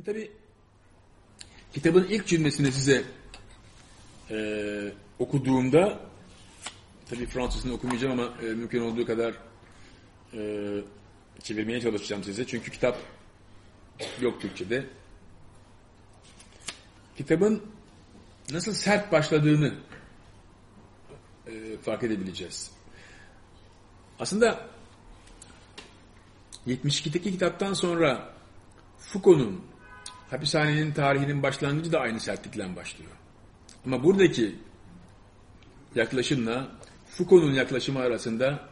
Şimdi tabii kitabın ilk cümlesini size e, okuduğumda tabii Fransızını okumayacağım ama e, mümkün olduğu kadar e, çevirmeye çalışacağım size. Çünkü kitap yok Türkçe'de. Kitabın nasıl sert başladığını e, fark edebileceğiz. Aslında 72'deki kitaptan sonra Foucault'un hapishanenin tarihinin başlangıcı da aynı sertlikle başlıyor. Ama buradaki yaklaşımla Foucault'un yaklaşımı arasında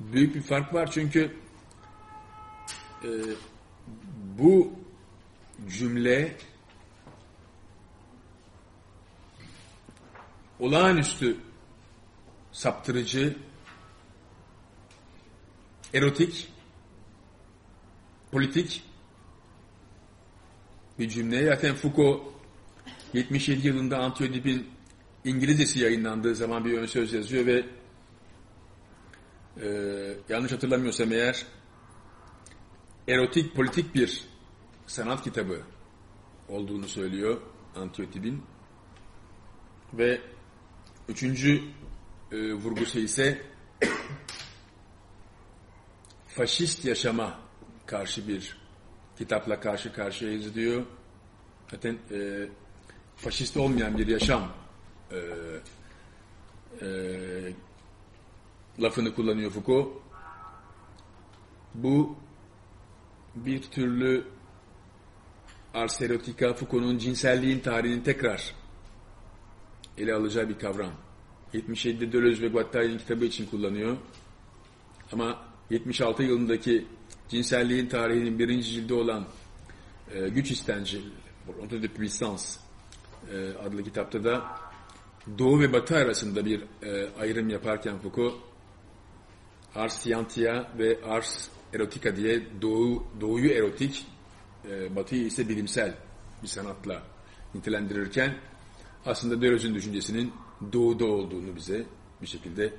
büyük bir fark var. Çünkü e, bu cümle olağanüstü saptırıcı, erotik, politik bir cümle. Zaten Foucault 77 yılında Antiyodip'in İngilizcesi yayınlandığı zaman bir ön söz yazıyor ve e, yanlış hatırlamıyorsam eğer erotik politik bir sanat kitabı olduğunu söylüyor Antiyotip'in. Ve üçüncü e, vurgusu ise faşist yaşama karşı bir kitapla karşı karşıyayız diyor. Zaten e, faşist olmayan bir yaşam e, e, lafını kullanıyor Foucault. Bu bir türlü Ars Erotica Foucault'un cinselliğin tarihini tekrar ele alacağı bir kavram. 77'de Deleuze ve Guattari'nin kitabı için kullanıyor. Ama 76 yılındaki cinselliğin tarihinin birinci cildi olan e, Güç İstenci, Ordre de Puissance e, adlı kitapta da Doğu ve Batı arasında bir e, ayrım yaparken Foucault Ars Scientia ve Ars Erotica diye Doğu, Doğu'yu erotik, e, Batı'yı ise bilimsel bir sanatla nitelendirirken aslında Deleuze'ün düşüncesinin Doğu'da olduğunu bize bir şekilde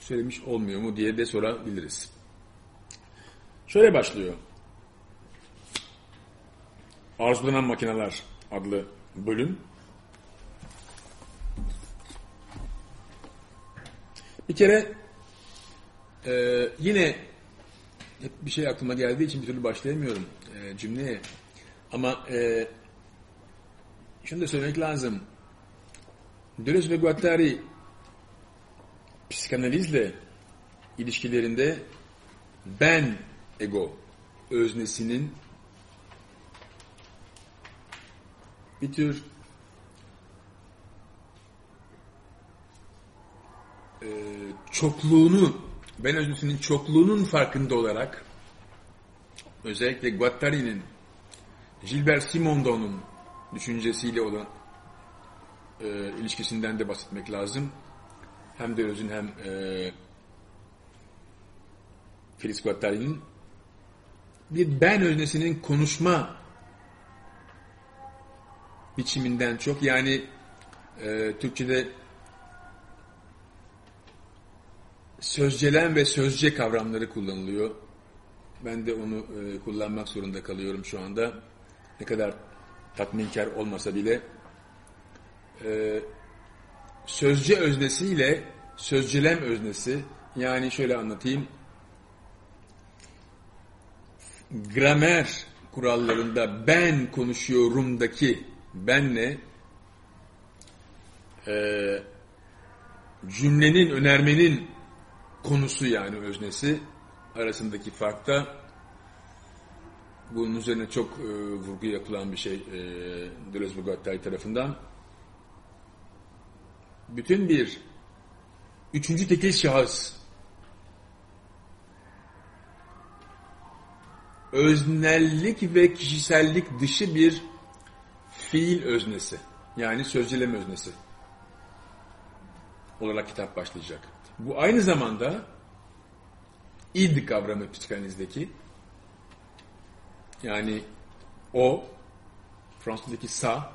söylemiş olmuyor mu diye de sorabiliriz. Şöyle başlıyor. Arzulanan Makineler adlı bölüm. Bir kere e, yine hep bir şey aklıma geldiği için bir türlü başlayamıyorum e, cümleye. Ama e, şunu da söylemek lazım. Deleuze ve Guattari psikanalizle ilişkilerinde ben ego öznesinin bir tür e, çokluğunu ben öznesinin çokluğunun farkında olarak özellikle Guattari'nin Gilbert Simondon'un düşüncesiyle olan e, ilişkisinden de bahsetmek lazım. Hem de özün hem e, Félix Guattari'nin bir ben öznesinin konuşma biçiminden çok yani e, Türkçe'de sözcelen ve sözce kavramları kullanılıyor. Ben de onu e, kullanmak zorunda kalıyorum şu anda. Ne kadar tatminkar olmasa bile e, sözce öznesiyle sözcelem öznesi yani şöyle anlatayım gramer kurallarında ben konuşuyorumdaki benle e, cümlenin önermenin konusu yani öznesi arasındaki farkta bunun üzerine çok e, vurgu yapılan bir şey e, Deleuze Bogattay tarafından. Bütün bir üçüncü tekil şahıs öznellik ve kişisellik dışı bir fiil öznesi. Yani sözcüleme öznesi olarak kitap başlayacak. Bu aynı zamanda id kavramı psikanalizdeki yani o Fransızca'daki sa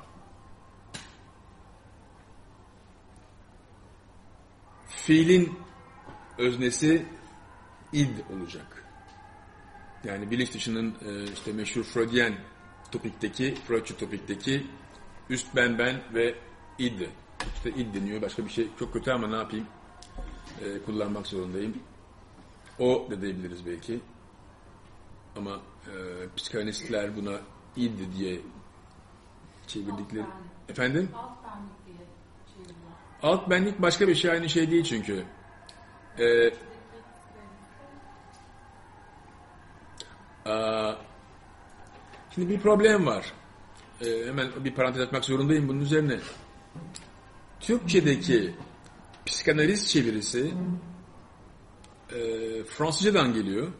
fiilin öznesi id olacak. Yani bilinç dışının e, işte meşhur Freudyen topikteki, Freudçu topikteki üst ben ben ve id. İşte id deniyor. Başka bir şey çok kötü ama ne yapayım? Ee, kullanmak zorundayım. O da diyebiliriz belki. Ama e, psikanalistler buna id diye çevirdikleri... Efendim? Alt benlik diye çeviriyor. Alt benlik başka bir şey aynı şey değil çünkü. Ee, şimdi bir problem var. Ee, hemen bir parantez atmak zorundayım bunun üzerine. Türkçedeki psikanaliz çevirisi e, Fransızcadan geliyor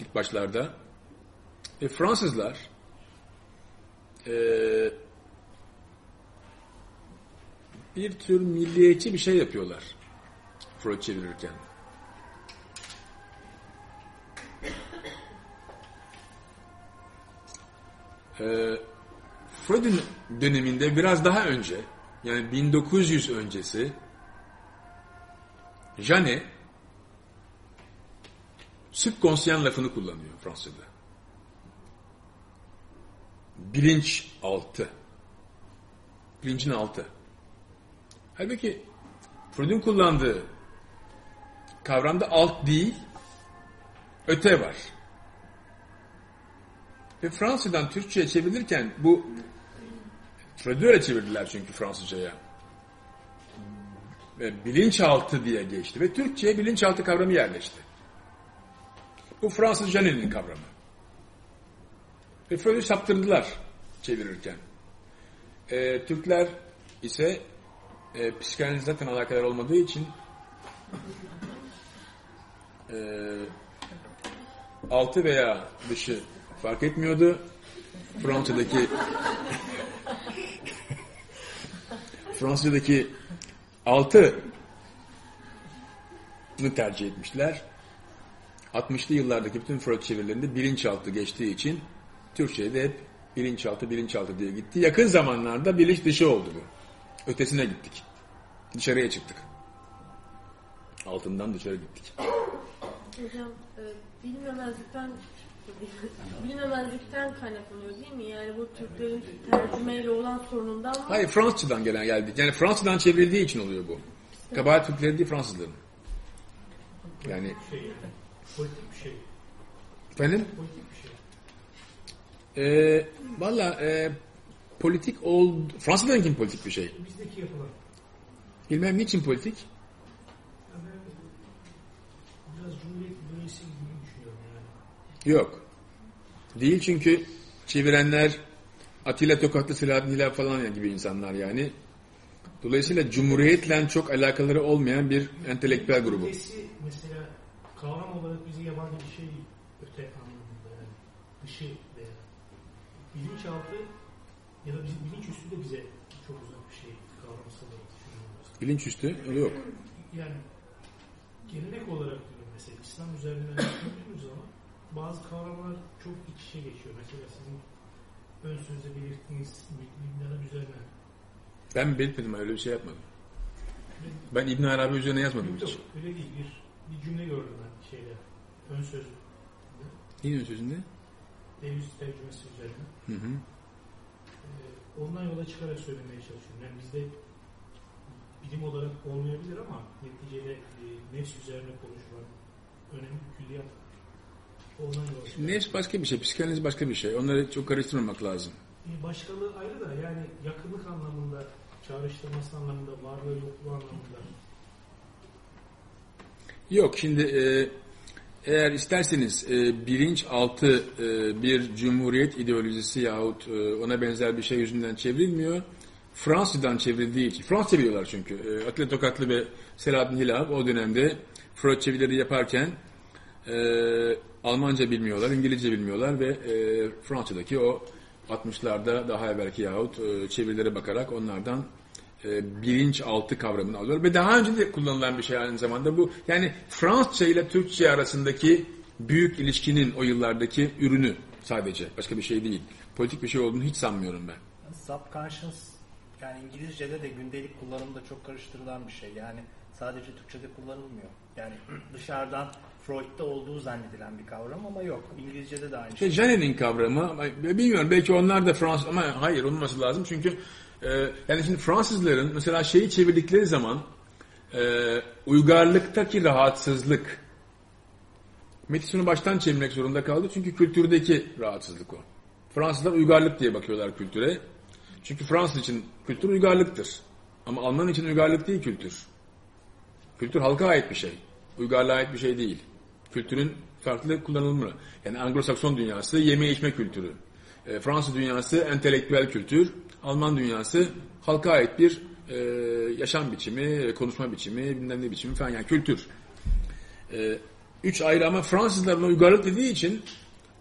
ilk başlarda. Ve Fransızlar e, bir tür milliyetçi bir şey yapıyorlar Freud çevirirken. Ee, Freud'un döneminde biraz daha önce yani 1900 öncesi Janet subkonsiyen lafını kullanıyor Fransızca'da. Bilinç altı. Bilincin altı. Halbuki Freud'un kullandığı kavramda alt değil, öte var. Ve Fransızdan Türkçe'ye çevirilirken bu Freud'u öyle çevirdiler çünkü Fransızca'ya. Ve bilinçaltı diye geçti ve Türkçe'ye bilinçaltı kavramı yerleşti. Bu Fransız Janet'in kavramı. Ve Freud'u saptırdılar çevirirken. Ee, Türkler ise e, psikanaliz zaten alakadar olmadığı için e, altı veya dışı fark etmiyordu. Fransa'daki Fransa'daki altı tercih etmişler. 60'lı yıllardaki bütün Freud çevirilerinde bilinçaltı geçtiği için Türkçe'de hep bilinçaltı bilinçaltı diye gitti. Yakın zamanlarda bilinç dışı oldu bu. Ötesine gittik. Dışarıya çıktık. Altından dışarı gittik. Hocam e, bilmemezlikten bilmemezlikten kaynaklanıyor değil mi? Yani bu Türklerin tercümeyle olan sorunundan mı? Hayır Fransızcadan gelen geldi. Yani Fransızdan çevrildiği için oluyor bu. Kabahat Türklerin değil Fransızların. Yani şey. Politik bir şey. efendim Politik bir şey. e, valla e, politik ol Fransızların kim politik bir şey? Bizdeki yapılan. Bilmem niçin politik? Biraz Cumhuriyet bölgesi gibi düşünüyorum yani. Yok. Değil çünkü çevirenler Atilla Tokatlı Selahattin Hilal falan gibi insanlar yani. Dolayısıyla Cumhuriyet'le çok alakaları olmayan bir entelektüel grubu. Mesela kavram olarak bize yabancı bir şey değil. Öte anlamında yani. Dışı veya. Bilinçaltı ya da bizim bilinçüstü de bize çok uzak bir şey kavramsal olarak düşünüyoruz. Bilinçüstü öyle yok. Yani gelenek olarak diyorum mesela İslam üzerinden düşündüğümüz zaman bazı kavramlar çok iç içe geçiyor. Mesela sizin ön sözde belirttiğiniz bilimler üzerine. Ben belirtmedim öyle bir şey yapmadım. Ben İbn Arabi üzerine yazmadım Yok, hiç. öyle değil. Bir, bir cümle gördüm ben şeyde. Ön söz. Neyin sözünde? Deviz tercümesi üzerine. Hı hı. Ee, ondan yola çıkarak söylemeye çalışıyorum. Yani bizde bilim olarak olmayabilir ama neticede e, nefs üzerine konuşulan önemli külliyat var. Ondan yola çıkarak. Nefs başka bir şey, psikanaliz başka bir şey. Onları çok karıştırmamak lazım. E, Başkalığı ayrı da yani yakınlık anlamında, çağrıştırması anlamında, varlığı yokluğu anlamında. Yok şimdi e, eğer isterseniz e, bilinçaltı e, bir cumhuriyet ideolojisi yahut e, ona benzer bir şey yüzünden çevrilmiyor. Fransızdan çevrildiği için. Fransızca biliyorlar çünkü. E, Atilla Tokatlı ve Selahattin Hilal o dönemde Freud çevirileri yaparken e, Almanca bilmiyorlar, İngilizce bilmiyorlar ve e, Fransa'daki o 60'larda daha evvelki yahut e, çevirilere bakarak onlardan e, bilinçaltı kavramını alıyor ve daha önce de kullanılan bir şey aynı zamanda bu. Yani Fransızca ile Türkçe arasındaki büyük ilişkinin o yıllardaki ürünü sadece. Başka bir şey değil. Politik bir şey olduğunu hiç sanmıyorum ben. Subconscious yani İngilizce'de de gündelik kullanımda çok karıştırılan bir şey. Yani sadece Türkçe'de kullanılmıyor. Yani dışarıdan Freud'da olduğu zannedilen bir kavram ama yok. İngilizce'de de aynı İşte şey. Janet'in kavramı, bilmiyorum belki onlar da Fransız ama hayır olması lazım çünkü e, yani şimdi Fransızların mesela şeyi çevirdikleri zaman e, uygarlıktaki rahatsızlık Metison'u baştan çevirmek zorunda kaldı çünkü kültürdeki rahatsızlık o. Fransızlar uygarlık diye bakıyorlar kültüre. Çünkü Fransız için kültür uygarlıktır. Ama Alman için uygarlık değil kültür. Kültür halka ait bir şey. Uygarlığa ait bir şey değil. Kültürün farklı kullanılımı. Yani Anglo-Sakson dünyası yeme içme kültürü. E, Fransız dünyası entelektüel kültür. Alman dünyası halka ait bir e, yaşam biçimi, konuşma biçimi, bilmem ne biçimi falan yani kültür. E, üç ayrı ama Fransızlar buna uygarlık dediği için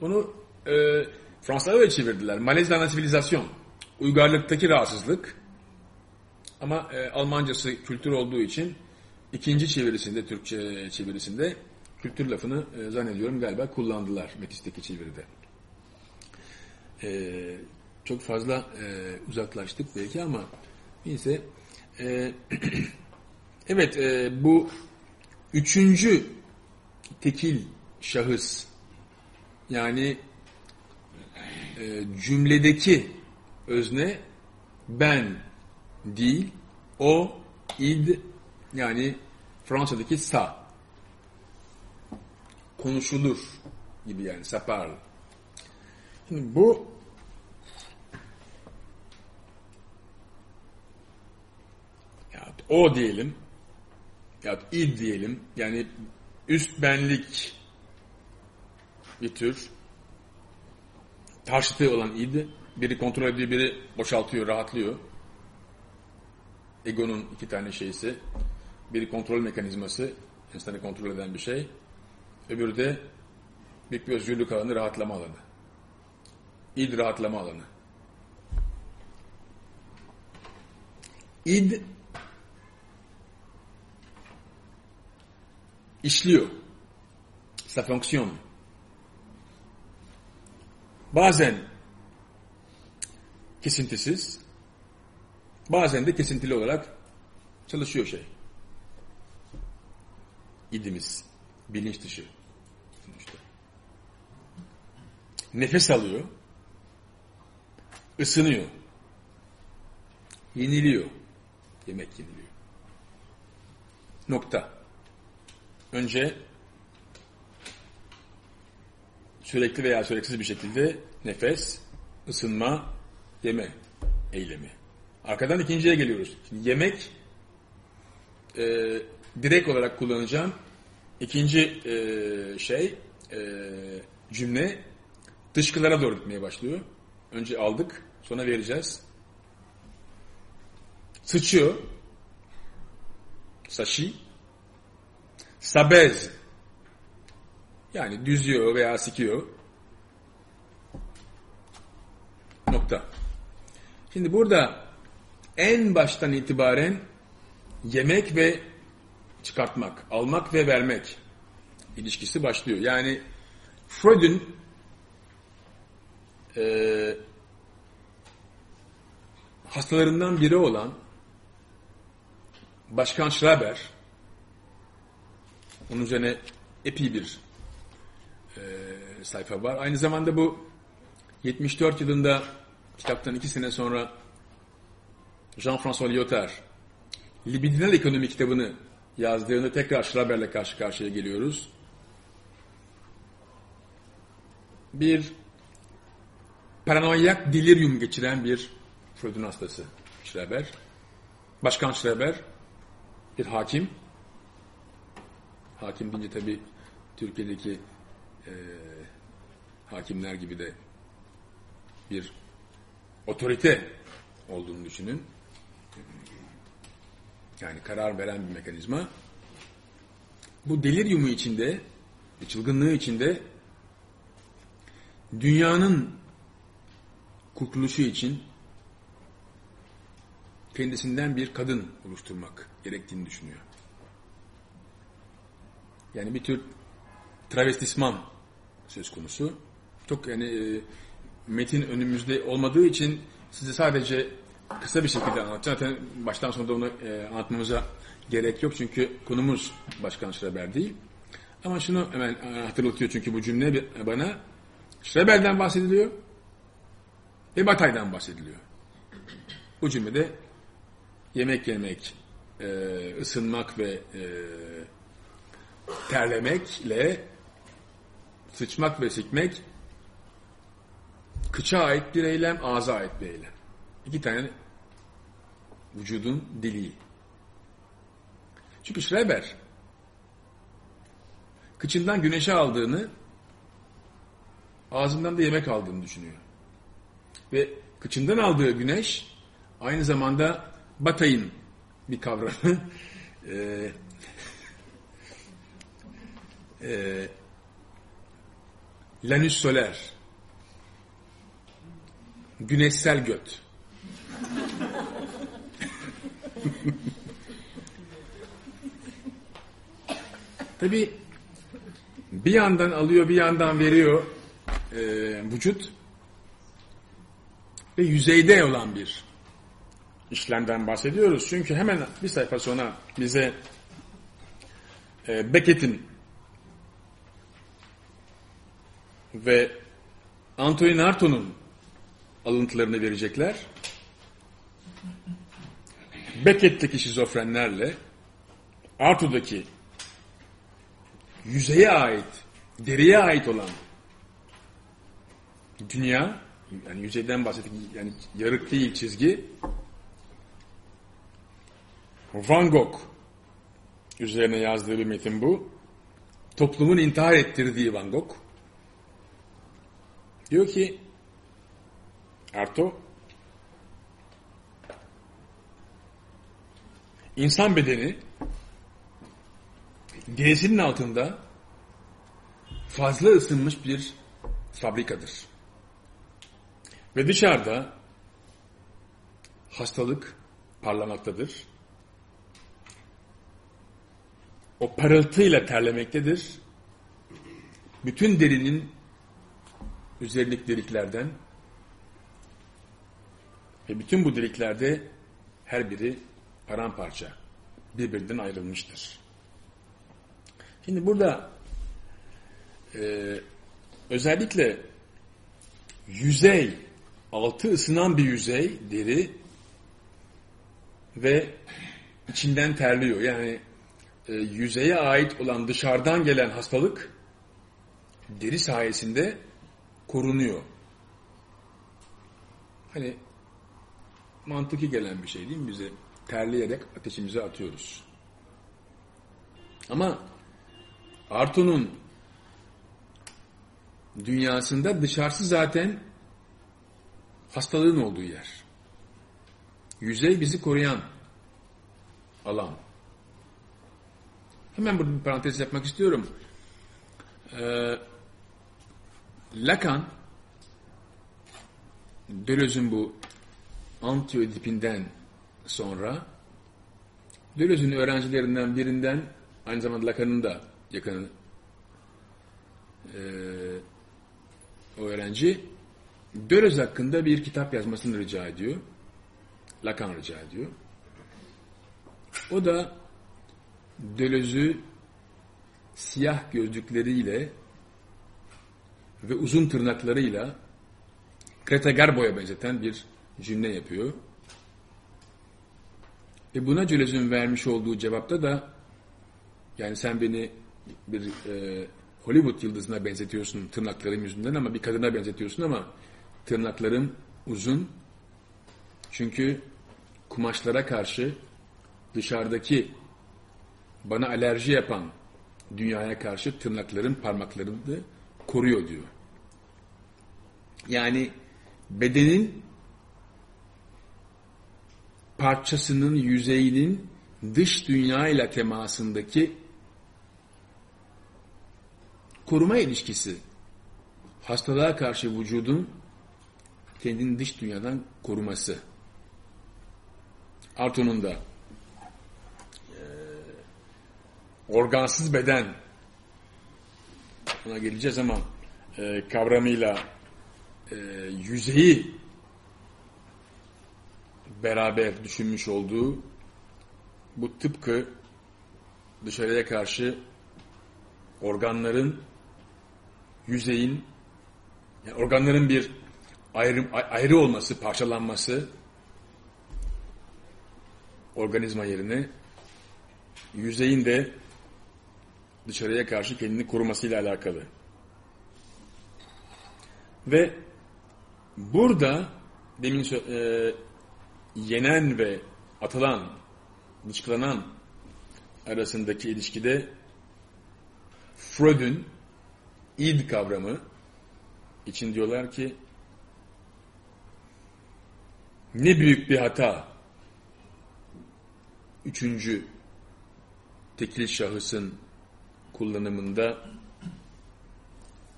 onu e, Fransızlar öyle çevirdiler. Malaise dans la civilisation. Uygarlıktaki rahatsızlık. Ama e, Almancası kültür olduğu için ikinci çevirisinde, Türkçe çevirisinde kültür lafını e, zannediyorum galiba kullandılar Metis'teki çeviride. E, çok fazla e, uzaklaştık belki ama neyse. E, evet e, bu üçüncü tekil şahıs yani e, cümledeki özne ben değil, o, id yani Fransa'daki sa konuşulur gibi yani sapar. Şimdi bu ya o diyelim ya id diyelim yani üst benlik bir tür karşıtı olan id biri kontrol ediyor biri boşaltıyor rahatlıyor egonun iki tane şeysi biri kontrol mekanizması insanı kontrol eden bir şey öbürü de bir özgürlük alanı rahatlama alanı id rahatlama alanı id işliyor sa fonksiyon bazen kesintisiz bazen de kesintili olarak çalışıyor şey. İdimiz. Bilinç dışı. İşte. Nefes alıyor. ısınıyor. Yeniliyor. Yemek yeniliyor. Nokta. Önce sürekli veya süreksiz bir şekilde nefes, ısınma, yeme eylemi. Arkadan ikinciye geliyoruz. Şimdi yemek e, direkt olarak kullanacağım. İkinci e, şey e, cümle dışkılara doğru gitmeye başlıyor. Önce aldık, sonra vereceğiz. Sıçıyor. Sashi. Sabez. Yani düzüyor veya sikiyor. Nokta. Şimdi burada en baştan itibaren yemek ve çıkartmak, almak ve vermek ilişkisi başlıyor. Yani Freud'un e, hastalarından biri olan Başkan Schreber onun üzerine epey bir e, sayfa var. Aynı zamanda bu 74 yılında kitaptan iki sene sonra Jean-François Lyotard libidinal ekonomi kitabını yazdığında tekrar Schreber'le karşı karşıya geliyoruz. Bir paranoyak delirium geçiren bir Freud'un hastası Schreber. Başkan Schreber bir hakim. Hakim deyince tabi Türkiye'deki e, hakimler gibi de bir otorite olduğunu düşünün. Yani karar veren bir mekanizma. Bu deliryumu içinde, çılgınlığı içinde dünyanın kurtuluşu için kendisinden bir kadın oluşturmak gerektiğini düşünüyor. Yani bir tür travestisman söz konusu. Çok yani e, metin önümüzde olmadığı için size sadece kısa bir şekilde anlatacağım. Zaten baştan sona da onu e, anlatmamıza gerek yok çünkü konumuz Başkan Schreber değil. Ama şunu hemen hatırlatıyor çünkü bu cümle bana Schreber'den bahsediliyor ve Batay'dan bahsediliyor. Bu cümlede yemek yemek, e, ısınmak ve e, terlemekle sıçmak ve sikmek kıça ait bir eylem, ağza ait bir eylem. İki tane vücudun dili. Çünkü Schreber kıçından güneşe aldığını ağzından da yemek aldığını düşünüyor. Ve kıçından aldığı güneş aynı zamanda Batay'ın bir kavramı. e, e, Lanus soler. Güneşsel göt. Tabi bir yandan alıyor bir yandan veriyor e, vücut ve yüzeyde olan bir işlemden bahsediyoruz. Çünkü hemen bir sayfa sonra bize e, Beckett'in ve Antonin Artaud'un alıntılarını verecekler. Beckett'teki şizofrenlerle Artaud'daki yüzeye ait, deriye ait olan dünya, yani yüzeyden bahsettik, yani yarık değil çizgi, Van Gogh üzerine yazdığı bir metin bu. Toplumun intihar ettirdiği Van Gogh. Diyor ki Arto insan bedeni D'sinin altında fazla ısınmış bir fabrikadır. Ve dışarıda hastalık parlamaktadır. O parıltıyla terlemektedir. Bütün derinin üzerindeki deliklerden ve bütün bu deliklerde her biri paramparça birbirinden ayrılmıştır. Şimdi burada e, özellikle yüzey, altı ısınan bir yüzey deri ve içinden terliyor. Yani e, yüzeye ait olan dışarıdan gelen hastalık deri sayesinde korunuyor. Hani mantıki gelen bir şey değil mi bize? Terleyerek ateşimize atıyoruz. Ama Arto'nun dünyasında dışarısı zaten hastalığın olduğu yer. Yüzey bizi koruyan alan. Hemen burada bir parantez yapmak istiyorum. Ee, Lacan Deleuze'ün bu Antiödipinden sonra Deleuze'ün öğrencilerinden birinden aynı zamanda Lacan'ın da yakın e, öğrenci Deleuze hakkında bir kitap yazmasını rica ediyor. Lacan rica ediyor. O da Deleuze'ü siyah gözlükleriyle ve uzun tırnaklarıyla Greta Garbo'ya benzeten bir cümle yapıyor. Ve buna Deleuze'ün vermiş olduğu cevapta da yani sen beni bir e, Hollywood yıldızına benzetiyorsun tırnaklarım yüzünden ama bir kadına benzetiyorsun ama tırnaklarım uzun. Çünkü kumaşlara karşı dışarıdaki bana alerji yapan dünyaya karşı tırnaklarım parmaklarımı koruyor diyor. Yani bedenin parçasının yüzeyinin dış dünya ile temasındaki koruma ilişkisi hastalığa karşı vücudun kendini dış dünyadan koruması. Arto'nun da e, organsız beden ona geleceğiz ama e, kavramıyla e, yüzeyi beraber düşünmüş olduğu bu tıpkı dışarıya karşı organların yüzeyin yani organların bir ayrı, ayrı olması, parçalanması organizma yerine yüzeyin de dışarıya karşı kendini korumasıyla alakalı. Ve burada demin e, yenen ve atılan, dışkılanan arasındaki ilişkide Freud'un id kavramı için diyorlar ki ne büyük bir hata üçüncü tekil şahısın kullanımında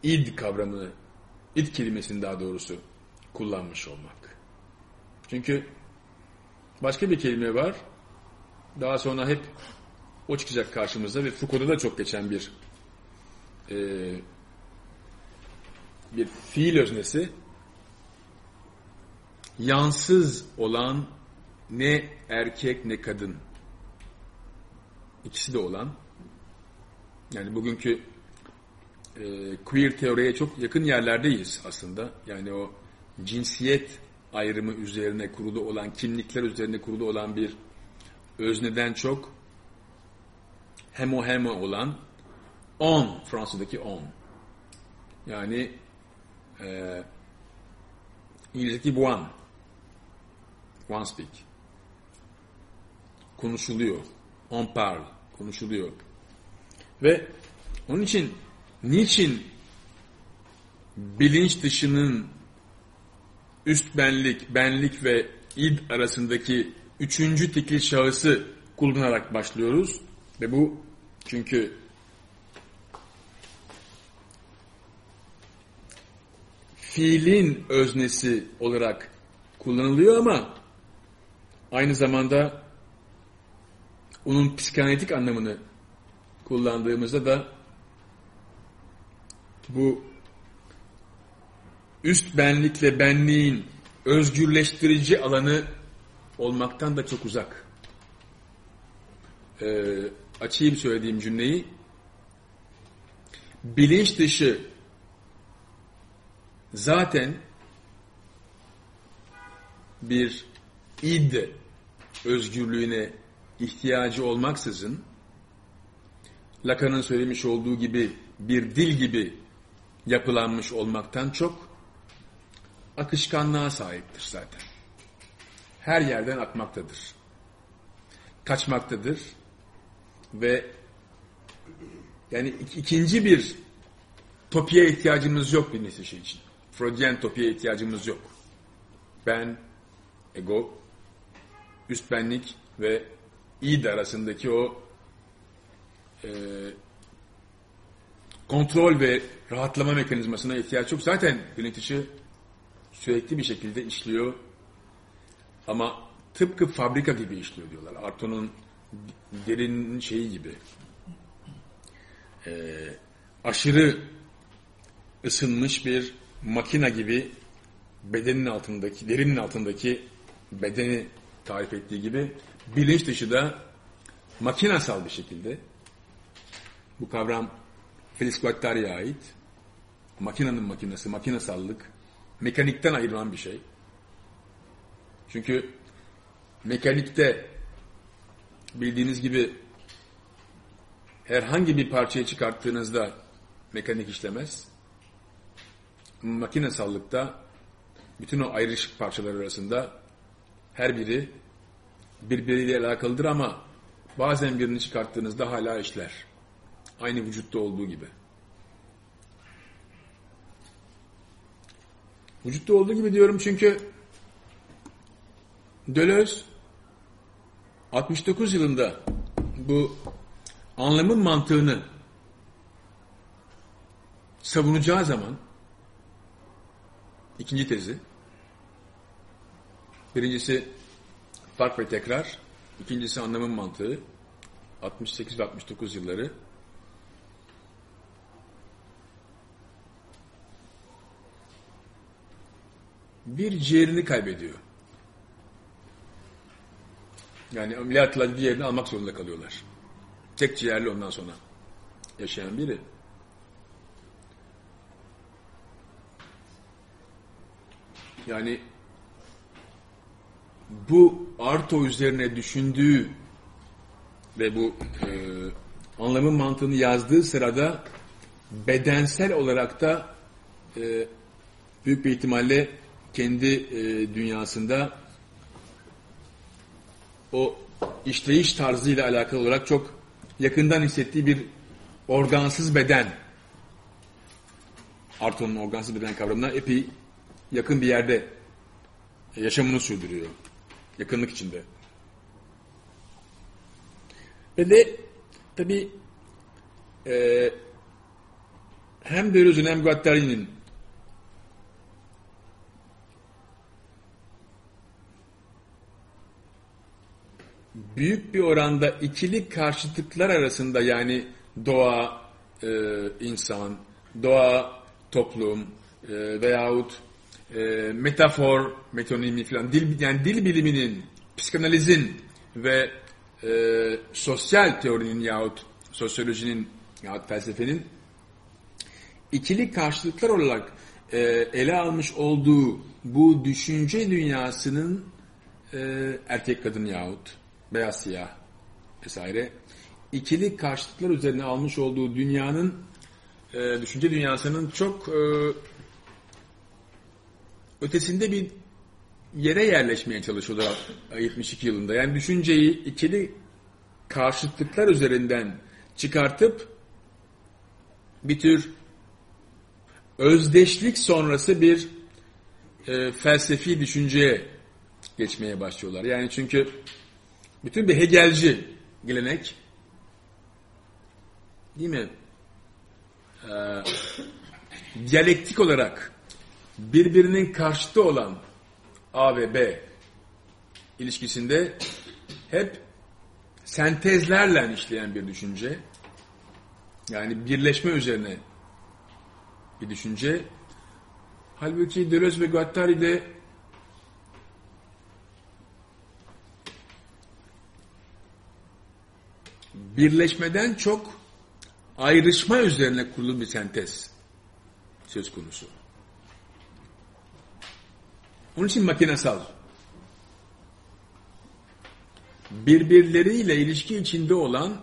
id kavramını, id kelimesini daha doğrusu kullanmış olmak. Çünkü başka bir kelime var. Daha sonra hep o çıkacak karşımıza ve Foucault'da da çok geçen bir e, bir fiil öznesi yansız olan ne erkek ne kadın ikisi de olan yani bugünkü e, queer teoriye çok yakın yerlerdeyiz aslında. Yani o cinsiyet ayrımı üzerine kurulu olan, kimlikler üzerine kurulu olan bir özneden çok hemo hemo olan on, Fransa'daki on. Yani e, İngilizce'deki one. One speak. Konuşuluyor. On parle. Konuşuluyor. Ve onun için niçin bilinç dışının üst benlik, benlik ve id arasındaki üçüncü tekil şahısı kullanarak başlıyoruz. Ve bu çünkü fiilin öznesi olarak kullanılıyor ama aynı zamanda onun psikanalitik anlamını kullandığımızda da bu üst benlikle benliğin özgürleştirici alanı olmaktan da çok uzak. Ee, açayım söylediğim cümleyi. Bilinç dışı zaten bir id özgürlüğüne ihtiyacı olmaksızın Lacan'ın söylemiş olduğu gibi bir dil gibi yapılanmış olmaktan çok akışkanlığa sahiptir zaten. Her yerden akmaktadır. Kaçmaktadır ve yani ikinci bir topiye ihtiyacımız yok bir nesil şey için. Freudian topiye ihtiyacımız yok. Ben, ego, üst benlik ve id arasındaki o e, kontrol ve rahatlama mekanizmasına ihtiyaç yok. Zaten dışı sürekli bir şekilde işliyor. Ama tıpkı fabrika gibi işliyor diyorlar. Arto'nun derin şeyi gibi. E, aşırı ısınmış bir makina gibi bedenin altındaki, derinin altındaki bedeni tarif ettiği gibi bilinç dışı da makinasal bir şekilde bu kavram Feliz Guattari'ye ait. Makinanın makinesi, makinasallık, mekanikten ayrılan bir şey. Çünkü mekanikte bildiğiniz gibi herhangi bir parçayı çıkarttığınızda mekanik işlemez. Makinesallıkta bütün o ayrışık parçalar arasında her biri birbiriyle alakalıdır ama bazen birini çıkarttığınızda hala işler. Aynı vücutta olduğu gibi. Vücutta olduğu gibi diyorum çünkü Deleuze 69 yılında bu anlamın mantığını savunacağı zaman ikinci tezi birincisi fark ve tekrar ikincisi anlamın mantığı 68 ve 69 yılları bir ciğerini kaybediyor. Yani ameliyatla bir yerini almak zorunda kalıyorlar. Tek ciğerli ondan sonra yaşayan biri. Yani bu Arto üzerine düşündüğü ve bu e, anlamın mantığını yazdığı sırada bedensel olarak da e, büyük bir ihtimalle kendi e, dünyasında o işleyiş tarzıyla alakalı olarak çok yakından hissettiği bir organsız beden Arto'nun organsız beden kavramına epey yakın bir yerde yaşamını sürdürüyor. Yakınlık içinde. Ve de tabi e, hem Deleuze'ün hem Guattari'nin büyük bir oranda ikili karşıtlıklar arasında yani doğa, e, insan, doğa, toplum e, veyahut e, metafor, metonimi falan dil yani dil biliminin, psikanalizin ve e, sosyal teorinin yahut sosyolojinin yahut felsefenin ikili karşılıklar olarak e, ele almış olduğu bu düşünce dünyasının e, erkek kadın yahut beyaz siyah vesaire ikili karşıtlıklar üzerine almış olduğu dünyanın e, düşünce dünyasının çok e, ötesinde bir yere yerleşmeye çalışıyorlar 72 yılında. Yani düşünceyi ikili karşıtlıklar üzerinden çıkartıp bir tür özdeşlik sonrası bir e, felsefi düşünceye geçmeye başlıyorlar. Yani çünkü bütün bir Hegelci gelenek değil mi? Ee, diyalektik olarak birbirinin karşıtı olan A ve B ilişkisinde hep sentezlerle işleyen bir düşünce. Yani birleşme üzerine bir düşünce. Halbuki Deleuze ve Guattari de birleşmeden çok ayrışma üzerine kurulu bir sentez söz konusu. Onun için makinasal. Birbirleriyle ilişki içinde olan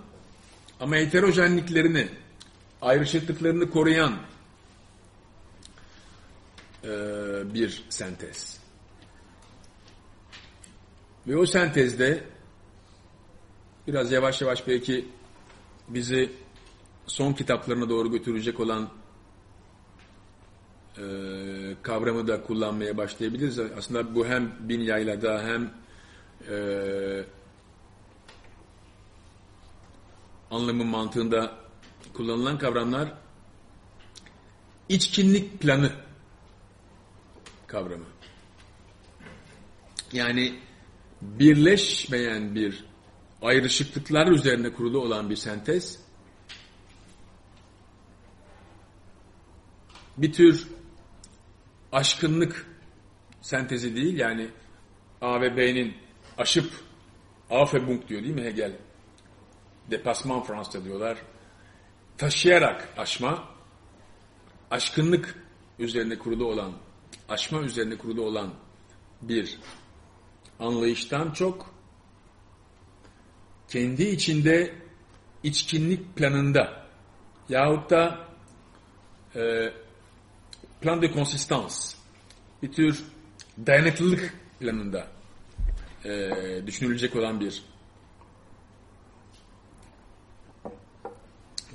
ama heterojenliklerini, ayrışıklıklarını koruyan e, bir sentez. Ve o sentezde biraz yavaş yavaş belki bizi son kitaplarına doğru götürecek olan e, kavramı da kullanmaya başlayabiliriz. Aslında bu hem bin yaylada hem e, anlamın mantığında kullanılan kavramlar içkinlik planı kavramı. Yani birleşmeyen bir ayrışıklıklar üzerine kurulu olan bir sentez bir tür aşkınlık sentezi değil yani A ve B'nin aşıp Aufhebung diyor değil mi Hegel? Depasman Fransızca diyorlar. Taşıyarak aşma, aşkınlık üzerine kurulu olan, aşma üzerine kurulu olan bir anlayıştan çok kendi içinde içkinlik planında yahut da e, plan de konsistans bir tür dayanıklılık planında e, düşünülecek olan bir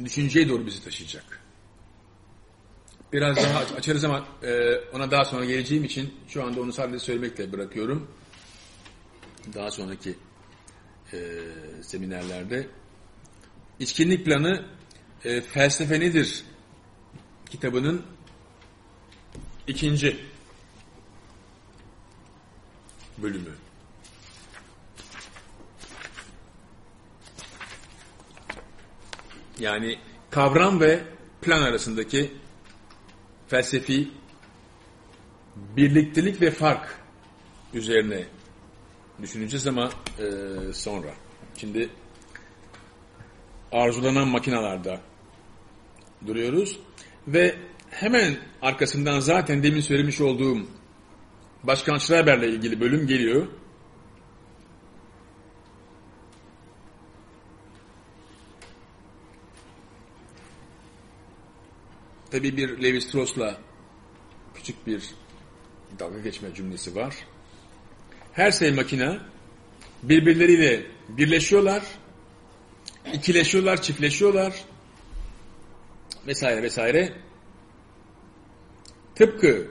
düşünceye doğru bizi taşıyacak. Biraz daha açarız ama e, ona daha sonra geleceğim için şu anda onu sadece söylemekle bırakıyorum. Daha sonraki e, seminerlerde. İçkinlik planı e, felsefe nedir kitabının ikinci bölümü. Yani kavram ve plan arasındaki felsefi birliktelik ve fark üzerine düşüneceğiz ama e, sonra. Şimdi arzulanan makinalarda duruyoruz. Ve hemen arkasından zaten demin söylemiş olduğum Başkan Schreiber'le ilgili bölüm geliyor. Tabi bir Levi Strauss'la küçük bir dalga geçme cümlesi var. Her şey makine birbirleriyle birleşiyorlar, ikileşiyorlar, çiftleşiyorlar vesaire vesaire. Tıpkı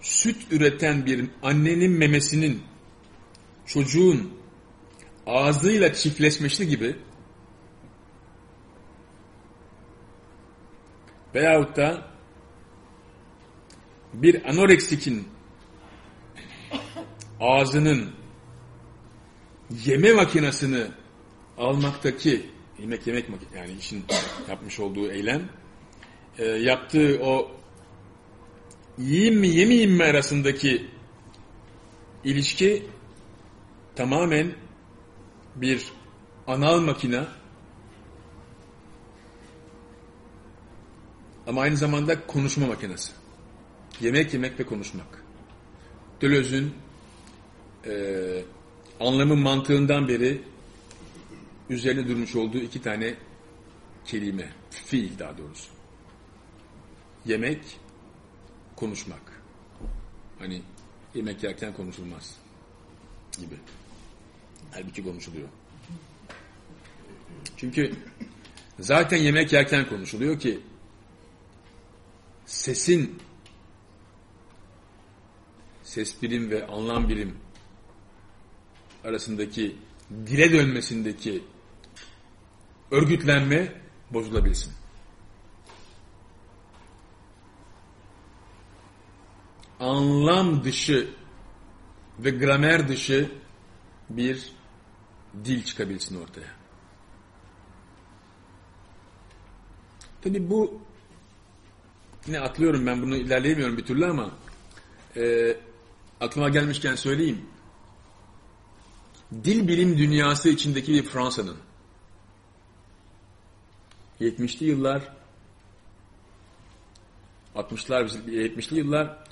süt üreten bir annenin memesinin çocuğun ağzıyla çiftleşmesi gibi veyahut da bir anoreksikin ağzının yeme makinesini almaktaki yemek yemek yani işin yapmış olduğu eylem e, yaptığı o yiyeyim mi yemeyeyim mi arasındaki ilişki tamamen bir anal makine ama aynı zamanda konuşma makinesi. Yemek yemek ve konuşmak. Deleuze'ün e, anlamı mantığından beri üzerine durmuş olduğu iki tane kelime, fiil daha doğrusu. Yemek, konuşmak. Hani yemek yerken konuşulmaz gibi. Halbuki konuşuluyor. Çünkü zaten yemek yerken konuşuluyor ki sesin ses birim ve anlam birim arasındaki dile dönmesindeki örgütlenme bozulabilsin. Anlam dışı ve gramer dışı bir dil çıkabilsin ortaya. Tabi bu yine atlıyorum ben bunu ilerleyemiyorum bir türlü ama e, aklıma gelmişken söyleyeyim. Dil bilim dünyası içindeki bir Fransa'nın 70'li yıllar 60'lar 70'li yıllar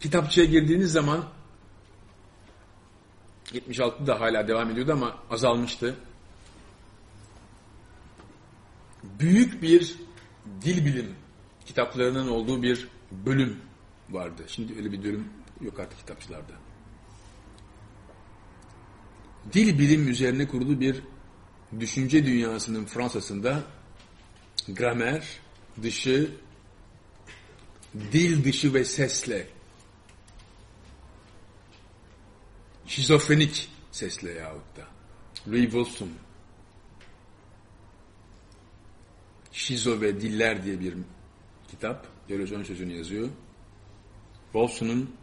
kitapçıya girdiğiniz zaman 76'da hala devam ediyordu ama azalmıştı. Büyük bir dil bilim kitaplarının olduğu bir bölüm vardı. Şimdi öyle bir bölüm yok artık kitapçılarda. Dil bilim üzerine kurulu bir düşünce dünyasının Fransa'sında gramer dışı, dil dışı ve sesle şizofrenik sesle yahut da Louis Wilson Şizo ve Diller diye bir kitap. Deleuze ön sözünü yazıyor. Wilson'un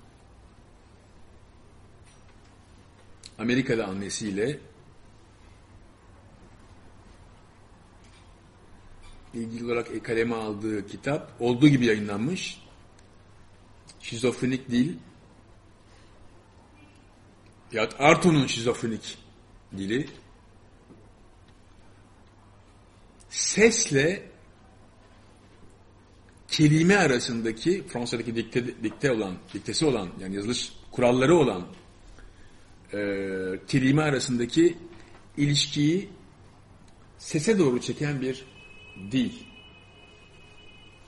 Amerika'da annesiyle ilgili olarak kaleme aldığı kitap olduğu gibi yayınlanmış. Şizofrenik dil ya Arto'nun şizofrenik dili sesle kelime arasındaki Fransa'daki dikte, dikte olan, diktesi olan yani yazılış kuralları olan e, kelime arasındaki ilişkiyi sese doğru çeken bir dil.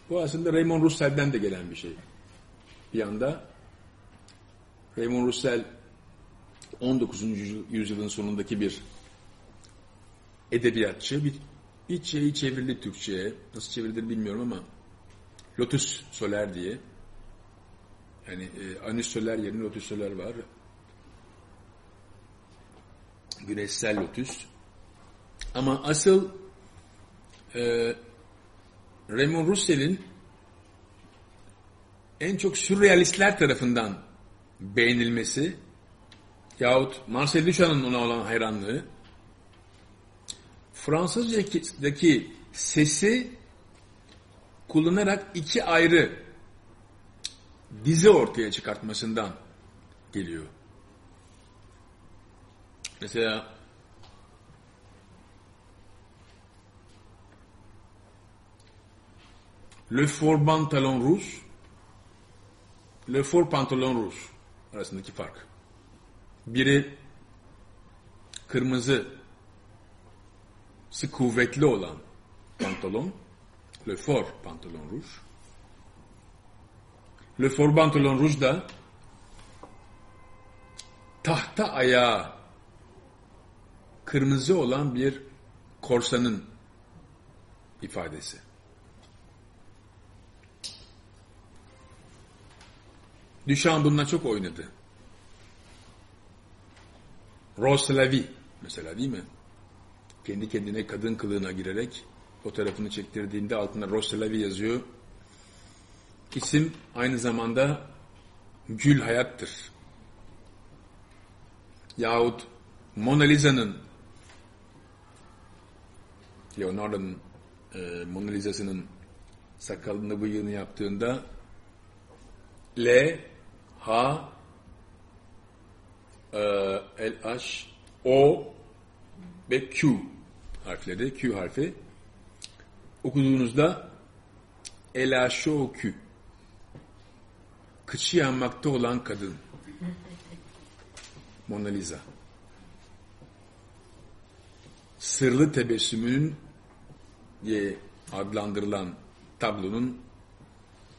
Bu aslında Raymond Roussel'den de gelen bir şey. Bir yanda Raymond Roussel 19. yüzyılın sonundaki bir edebiyatçı. Bir, bir şeyi Türkçe'ye. Nasıl çevrilir bilmiyorum ama Lotus Soler diye. Yani e, Anüs Soler yerine Lotus Soler var. Güneşsel Lotus. Ama asıl e, Raymond Roussel'in en çok sürrealistler tarafından beğenilmesi yahut Marcel Duchamp'ın ona olan hayranlığı Fransızca'daki sesi kullanarak iki ayrı dizi ortaya çıkartmasından geliyor. Mesela Le Fort Pantalon Rouge, Le Fort Pantalon Rouge arasındaki fark. Biri kırmızı, kuvvetli olan pantolon, Le Fort Pantalon Rouge. Le Fort Pantalon Rouge da tahta ayağı kırmızı olan bir korsanın ifadesi. Duchamp bununla çok oynadı. Vie mesela değil mi? Kendi kendine kadın kılığına girerek fotoğrafını çektirdiğinde altında vie yazıyor. İsim aynı zamanda gül hayattır. Yahut Mona Lisa'nın Leonardo'nun e, Mona Lisa'sının sakalını bıyığını yaptığında L H e, L H O ve Q harfleri Q harfi. Okuduğunuzda L H O Q. Kıçı yanmakta olan kadın. Mona Lisa. Sırlı tebessümünün diye adlandırılan tablonun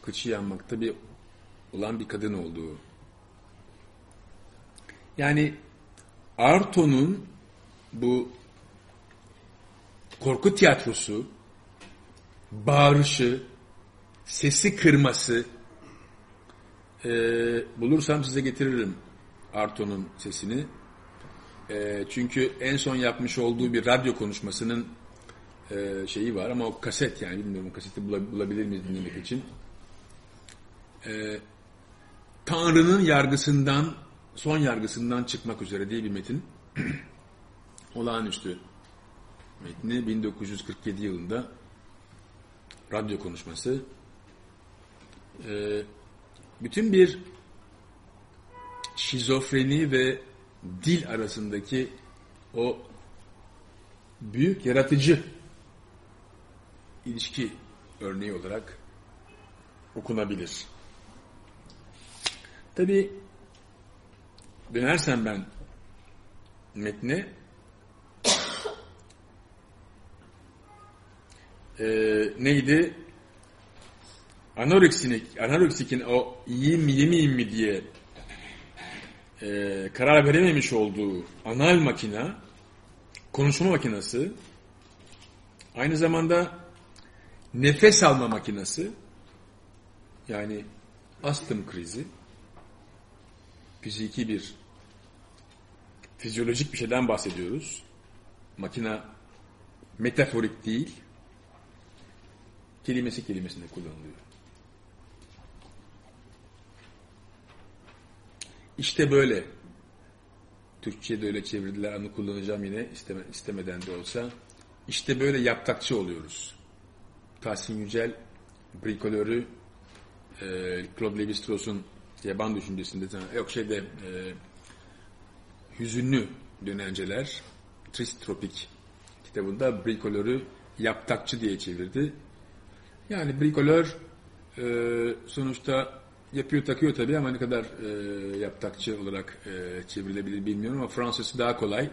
kıçı yanmakta bir olan bir kadın olduğu. Yani Arto'nun bu korku tiyatrosu, bağırışı, sesi kırması, e, bulursam size getiririm Arto'nun sesini. E, çünkü en son yapmış olduğu bir radyo konuşmasının e, şeyi var ama o kaset yani bilmiyorum kaseti bulabilir miyiz dinlemek için. E, Tanrı'nın yargısından, son yargısından çıkmak üzere diye bir metin. Olağanüstü metni 1947 yılında radyo konuşması. E, bütün bir şizofreni ve dil arasındaki o büyük yaratıcı ilişki örneği olarak okunabilir. Tabi dönersem ben metne e, neydi? Anoreksinik, anoreksikin o yiyeyim mi yemeyeyim mi diye e, karar verememiş olduğu anal makina, konuşma makinesi, aynı zamanda nefes alma makinesi, yani astım krizi, fiziki bir, fizyolojik bir şeyden bahsediyoruz. Makina metaforik değil, kelimesi kelimesinde kullanılıyor. İşte böyle. Türkçe'ye de öyle çevirdiler. Onu kullanacağım yine isteme, istemeden de olsa. İşte böyle yaptakçı oluyoruz. Tahsin Yücel, brikolörü, e, Claude Lévi-Strauss'un yaban düşüncesinde, yok şeyde e, hüzünlü dönenceler, Trist Tropik kitabında brikolörü yaptakçı diye çevirdi. Yani brikolör e, sonuçta yapıyor takıyor tabii ama ne kadar e, yaptakçı olarak e, çevrilebilir bilmiyorum ama Fransızcası daha kolay.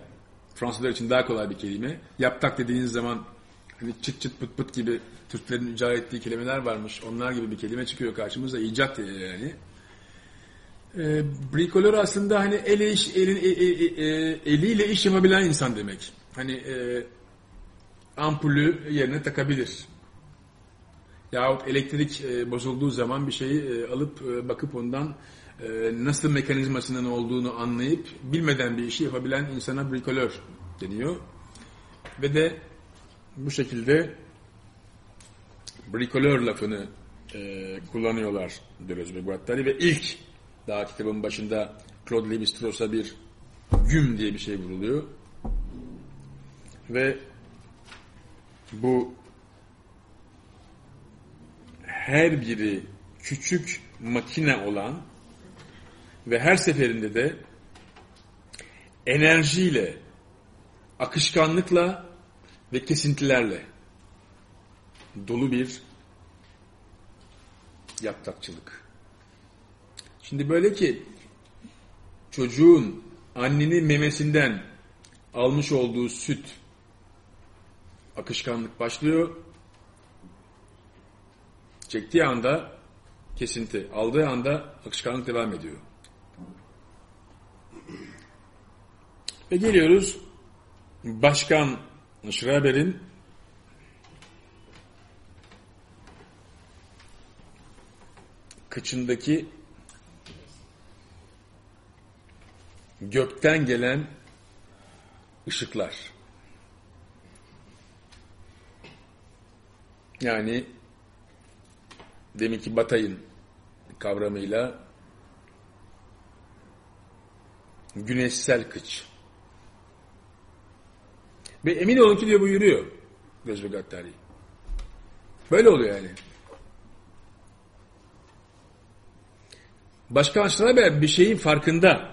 Fransızlar için daha kolay bir kelime. Yaptak dediğiniz zaman hani çıt çıt pıt pıt gibi Türklerin icat ettiği kelimeler varmış. Onlar gibi bir kelime çıkıyor karşımıza. icat yani. E, brikolör aslında hani eli iş, elin, e, e, e, eliyle iş yapabilen insan demek. Hani e, ampulü yerine takabilir yahut elektrik e, bozulduğu zaman bir şeyi e, alıp e, bakıp ondan e, nasıl mekanizmasının olduğunu anlayıp bilmeden bir işi yapabilen insana brikolör deniyor. Ve de bu şekilde brikolör lafını e, kullanıyorlar Deleuze ve Guattari ve ilk daha kitabın başında Claude Lévi-Strauss'a bir güm diye bir şey vuruluyor. Ve bu her biri küçük makine olan ve her seferinde de enerjiyle, akışkanlıkla ve kesintilerle dolu bir yaptakçılık. Şimdi böyle ki çocuğun annenin memesinden almış olduğu süt akışkanlık başlıyor. Çektiği anda kesinti, aldığı anda akışkanlık devam ediyor. Ve geliyoruz Başkan Schreiber'in kıçındaki gökten gelen ışıklar. Yani deminki Batay'ın kavramıyla güneşsel kıç. Ve emin olun ki diyor bu yürüyor. Gözü Gattari. Böyle oluyor yani. Başka Schreiber bir şeyin farkında.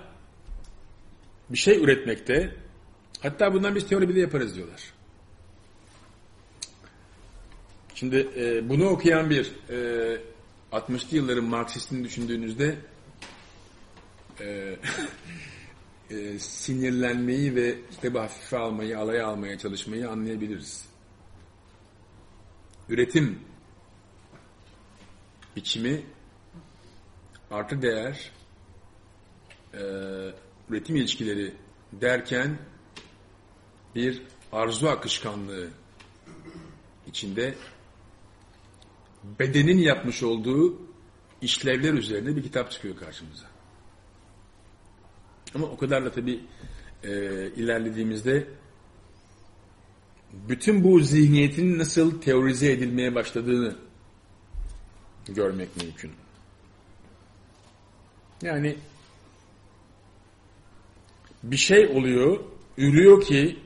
Bir şey üretmekte. Hatta bundan biz teori bile yaparız diyorlar. Şimdi e, bunu okuyan bir e, 60'lı yılların Marksistini düşündüğünüzde e, e, sinirlenmeyi ve kitabı hafife almayı, alaya almaya çalışmayı anlayabiliriz. Üretim biçimi artı değer e, üretim ilişkileri derken bir arzu akışkanlığı içinde bedenin yapmış olduğu işlevler üzerine bir kitap çıkıyor karşımıza. Ama o kadar da tabii e, ilerlediğimizde bütün bu zihniyetin nasıl teorize edilmeye başladığını görmek mümkün. Yani bir şey oluyor, ürüyor ki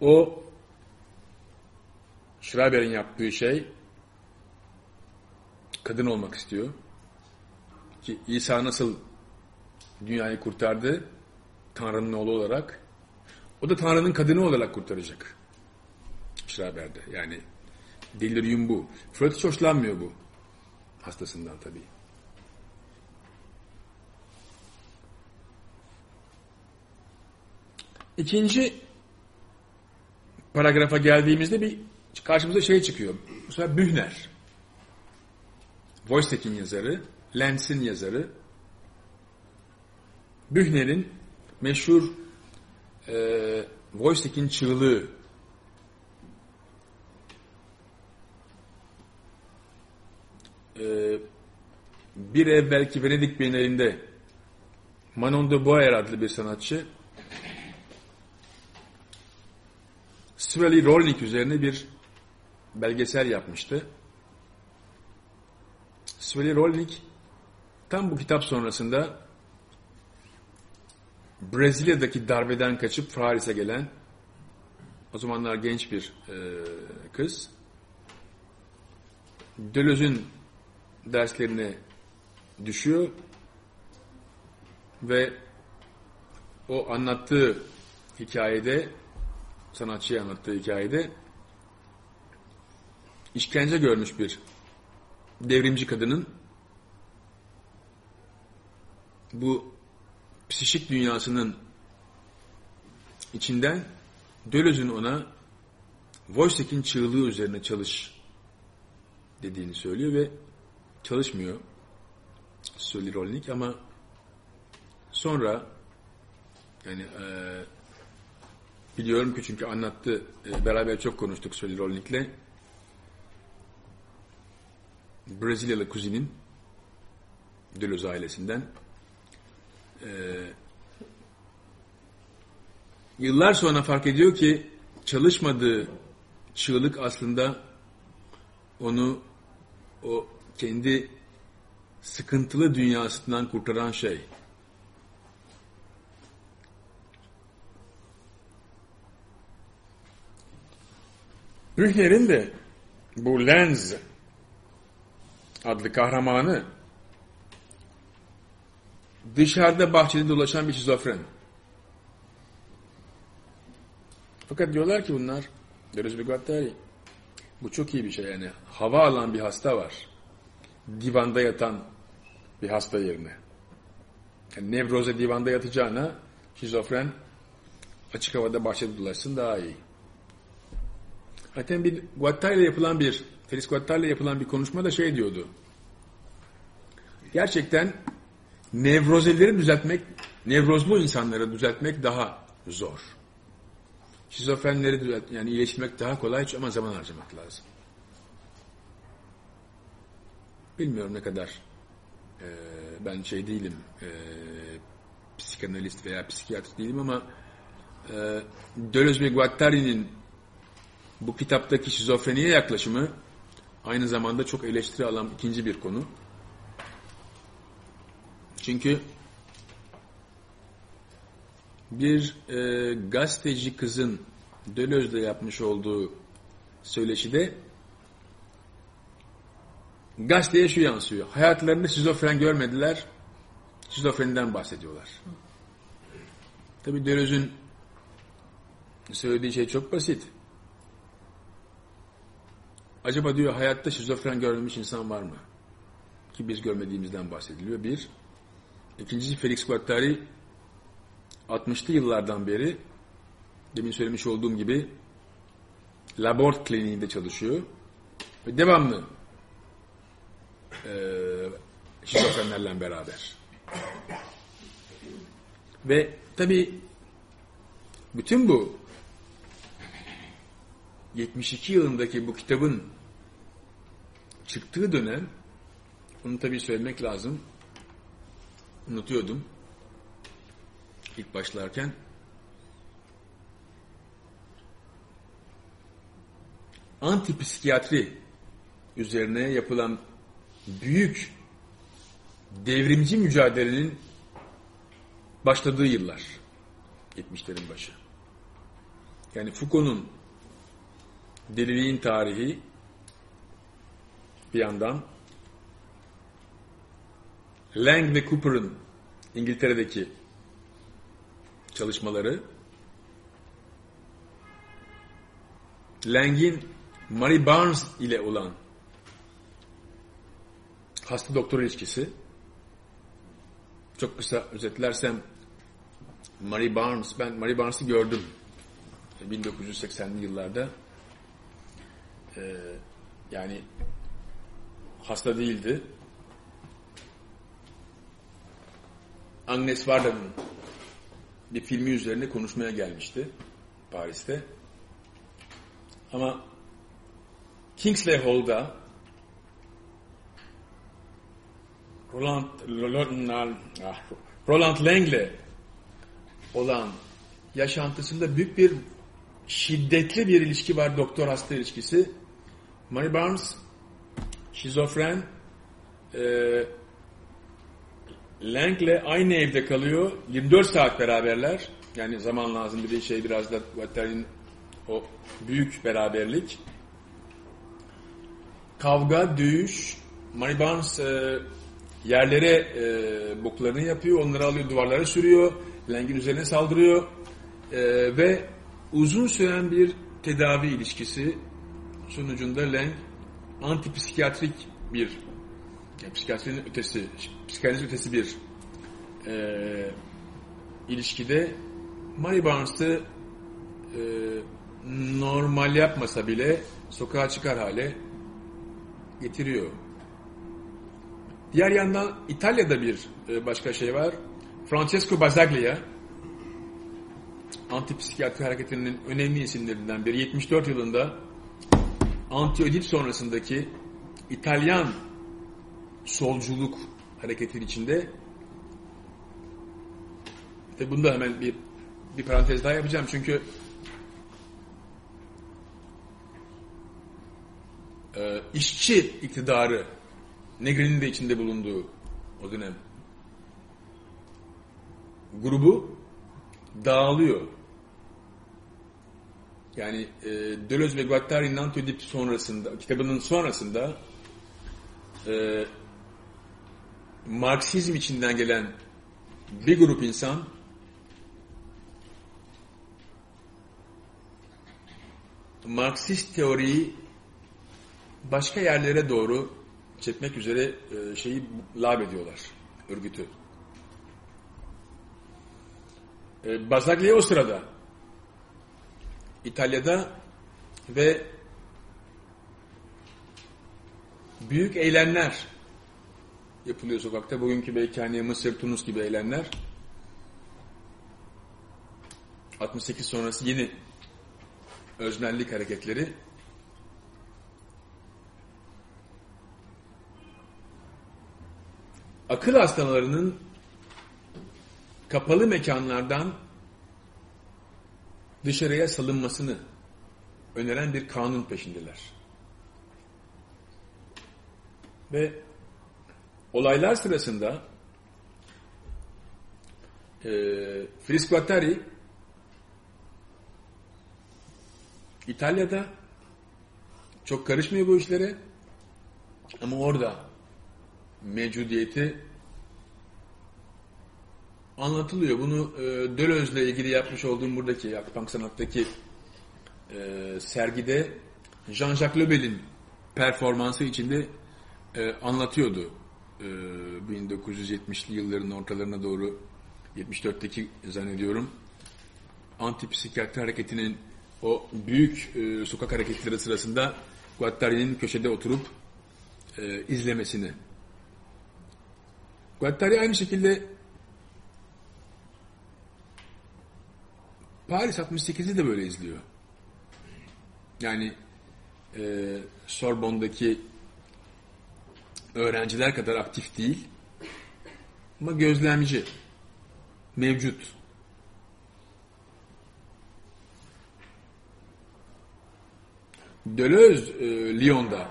o Schreiber'in yaptığı şey kadın olmak istiyor. Ki İsa nasıl dünyayı kurtardı? Tanrı'nın oğlu olarak. O da Tanrı'nın kadını olarak kurtaracak. Schreiber'de. Yani delirium bu. Freud hiç hoşlanmıyor bu. Hastasından tabii. İkinci paragrafa geldiğimizde bir karşımıza şey çıkıyor. Bu sefer Bühner. Wojtek'in yazarı, Lenz'in yazarı. Bühner'in meşhur e, Wojtek'in çığlığı e, bir evvelki Venedik Bienalinde Manon de Boer adlı bir sanatçı Sveli Rolnik üzerine bir belgesel yapmıştı. Sveli Rolnik tam bu kitap sonrasında Brezilya'daki darbeden kaçıp Paris'e gelen o zamanlar genç bir e, kız Deleuze'ün derslerine düşüyor ve o anlattığı hikayede sanatçıya anlattığı hikayede işkence görmüş bir devrimci kadının bu psişik dünyasının içinden Deleuze'ün ona Wojtek'in çığlığı üzerine çalış dediğini söylüyor ve çalışmıyor Sully Rolnik ama sonra yani e, biliyorum ki çünkü anlattı. E, beraber çok konuştuk Sully Rolnik'le. Brezilyalı kuzinin Deleuze ailesinden. Ee, yıllar sonra fark ediyor ki çalışmadığı çığlık aslında onu o kendi sıkıntılı dünyasından kurtaran şey. Bühner'in de bu Lenz adlı kahramanı dışarıda bahçede dolaşan bir şizofren. Fakat diyorlar ki bunlar Deleuze ve Guattari bu çok iyi bir şey yani. Hava alan bir hasta var. divanda yatan bir hasta yerine. Yani nevroze divanda yatacağına şizofren açık havada bahçede dolaşsın daha iyi. Zaten bir Guattari ile yapılan bir Felis Guattari ile yapılan bir konuşma da şey diyordu. Gerçekten nevrozeleri düzeltmek, nevrozlu insanları düzeltmek daha zor. Şizofrenleri düzelt, yani iyileştirmek daha kolay ama zaman harcamak lazım. Bilmiyorum ne kadar e, ben şey değilim, e, psikanalist veya psikiyatr değilim ama e, Deleuze ve Guattari'nin bu kitaptaki şizofreniye yaklaşımı aynı zamanda çok eleştiri alan ikinci bir konu. Çünkü bir e, gazeteci kızın Deleuze'de yapmış olduğu söyleşide gazeteye şu yansıyor. Hayatlarında şizofren görmediler. Şizofreniden bahsediyorlar. Tabi Deleuze'ün söylediği şey çok basit. Acaba diyor hayatta şizofren görmemiş insan var mı? Ki biz görmediğimizden bahsediliyor. Bir. İkincisi Felix Guattari 60'lı yıllardan beri demin söylemiş olduğum gibi Labort kliniğinde çalışıyor. Ve devamlı e, şizofrenlerle beraber. Ve tabi bütün bu 72 yılındaki bu kitabın çıktığı dönem onu tabi söylemek lazım. Unutuyordum. ilk başlarken. Antipsikiyatri üzerine yapılan büyük devrimci mücadelenin başladığı yıllar. 70'lerin başı. Yani Foucault'un deliliğin tarihi bir yandan. Lang ve Cooper'ın İngiltere'deki çalışmaları. Lang'in Mary Barnes ile olan hasta doktor ilişkisi. Çok kısa özetlersem Mary Barnes ben Mary Barnes'ı gördüm. 1980'li yıllarda. Ee, yani hasta değildi Agnes Varda'nın bir filmi üzerine konuşmaya gelmişti Paris'te. Ama Kingsley Hall'da Roland, ah, Roland Lang'le olan yaşantısında büyük bir şiddetli bir ilişki var doktor hasta ilişkisi. Mary Barnes şizofren e, Lang'le aynı evde kalıyor. 24 saat beraberler. Yani zaman lazım bir de şey biraz da Guattari'nin o büyük beraberlik. Kavga, dövüş. Mary e, yerlere e, boklarını yapıyor. Onları alıyor duvarlara sürüyor. Lang'in üzerine saldırıyor. E, ve uzun süren bir tedavi ilişkisi sonucunda Lang antipsikiyatrik bir yani psikiyatrinin ötesi, psikanaliz ötesi bir e, ilişkide Mary Barnes'ı e, normal yapmasa bile sokağa çıkar hale getiriyor. Diğer yandan İtalya'da bir e, başka şey var. Francesco Basaglia antipsikiyatri hareketinin önemli isimlerinden biri. 74 yılında anti sonrasındaki İtalyan solculuk hareketin içinde. Ve bunda hemen bir bir parantez daha yapacağım çünkü e, işçi iktidarı Negri'nin de içinde bulunduğu o dönem grubu dağılıyor. Yani e, Deleuze ve Guattari Nantodip sonrasında, kitabının sonrasında e, Marksizm içinden gelen bir grup insan Marksist teoriyi başka yerlere doğru çekmek üzere e, şeyi lab ediyorlar örgütü. E, Basaglia o sırada İtalya'da ve büyük eylemler yapılıyor sokakta. Bugünkü belki hani Mısır, Tunus gibi eylemler. 68 sonrası yeni öznellik hareketleri. Akıl hastalarının kapalı mekanlardan dışarıya salınmasını öneren bir kanun peşindeler. Ve olaylar sırasında e, Fris Guattari İtalya'da çok karışmıyor bu işlere ama orada mevcudiyeti anlatılıyor. Bunu e, Döloz'la ilgili yapmış olduğum buradaki Akbank Sanat'taki e, sergide Jean-Jacques Lebel'in performansı içinde e, anlatıyordu. E, 1970'li yılların ortalarına doğru 74'teki zannediyorum antipsikiyatri hareketinin o büyük e, sokak hareketleri sırasında Guattari'nin köşede oturup e, izlemesini. Guattari aynı şekilde Paris 68'i de böyle izliyor. Yani e, Sorbonne'daki öğrenciler kadar aktif değil ama gözlemci mevcut. Deleuze e, Lyon'da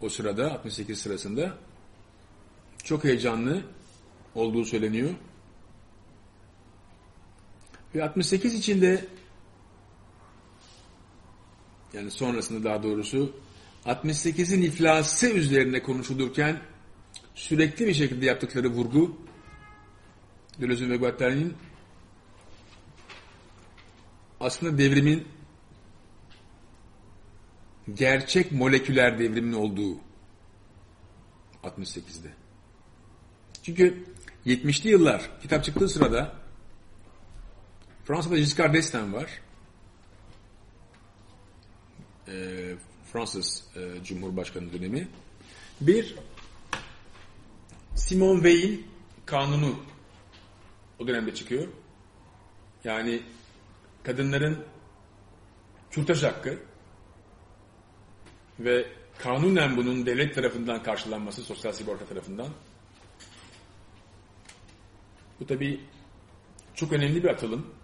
o sırada 68 sırasında çok heyecanlı olduğu söyleniyor. Ve 68 içinde yani sonrasında daha doğrusu 68'in iflası üzerine konuşulurken sürekli bir şekilde yaptıkları vurgu Deleuze'ün ve Guattari'nin aslında devrimin gerçek moleküler devrimin olduğu 68'de. Çünkü 70'li yıllar kitap çıktığı sırada Fransa'da Giscard d'Estaing var. Ee, Fransız e, Cumhurbaşkanı dönemi. Bir Simone Weil kanunu o dönemde çıkıyor. Yani kadınların kürtaj hakkı ve kanunen bunun devlet tarafından karşılanması, sosyal sigorta tarafından. Bu tabi çok önemli bir atılım.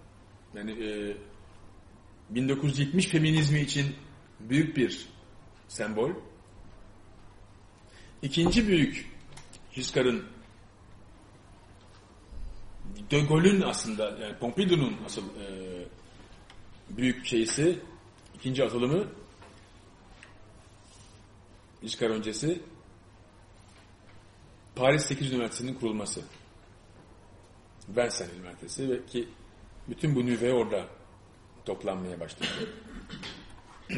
Yani e, 1970 feminizmi için büyük bir sembol. İkinci büyük Giscard'ın De Gaulle'ün aslında yani Pompidou'nun asıl e, büyük şeysi ikinci atılımı Giscard öncesi Paris 8 Üniversitesi'nin kurulması. Vincennes Üniversitesi ve ki bütün bu nüve orada toplanmaya başladı.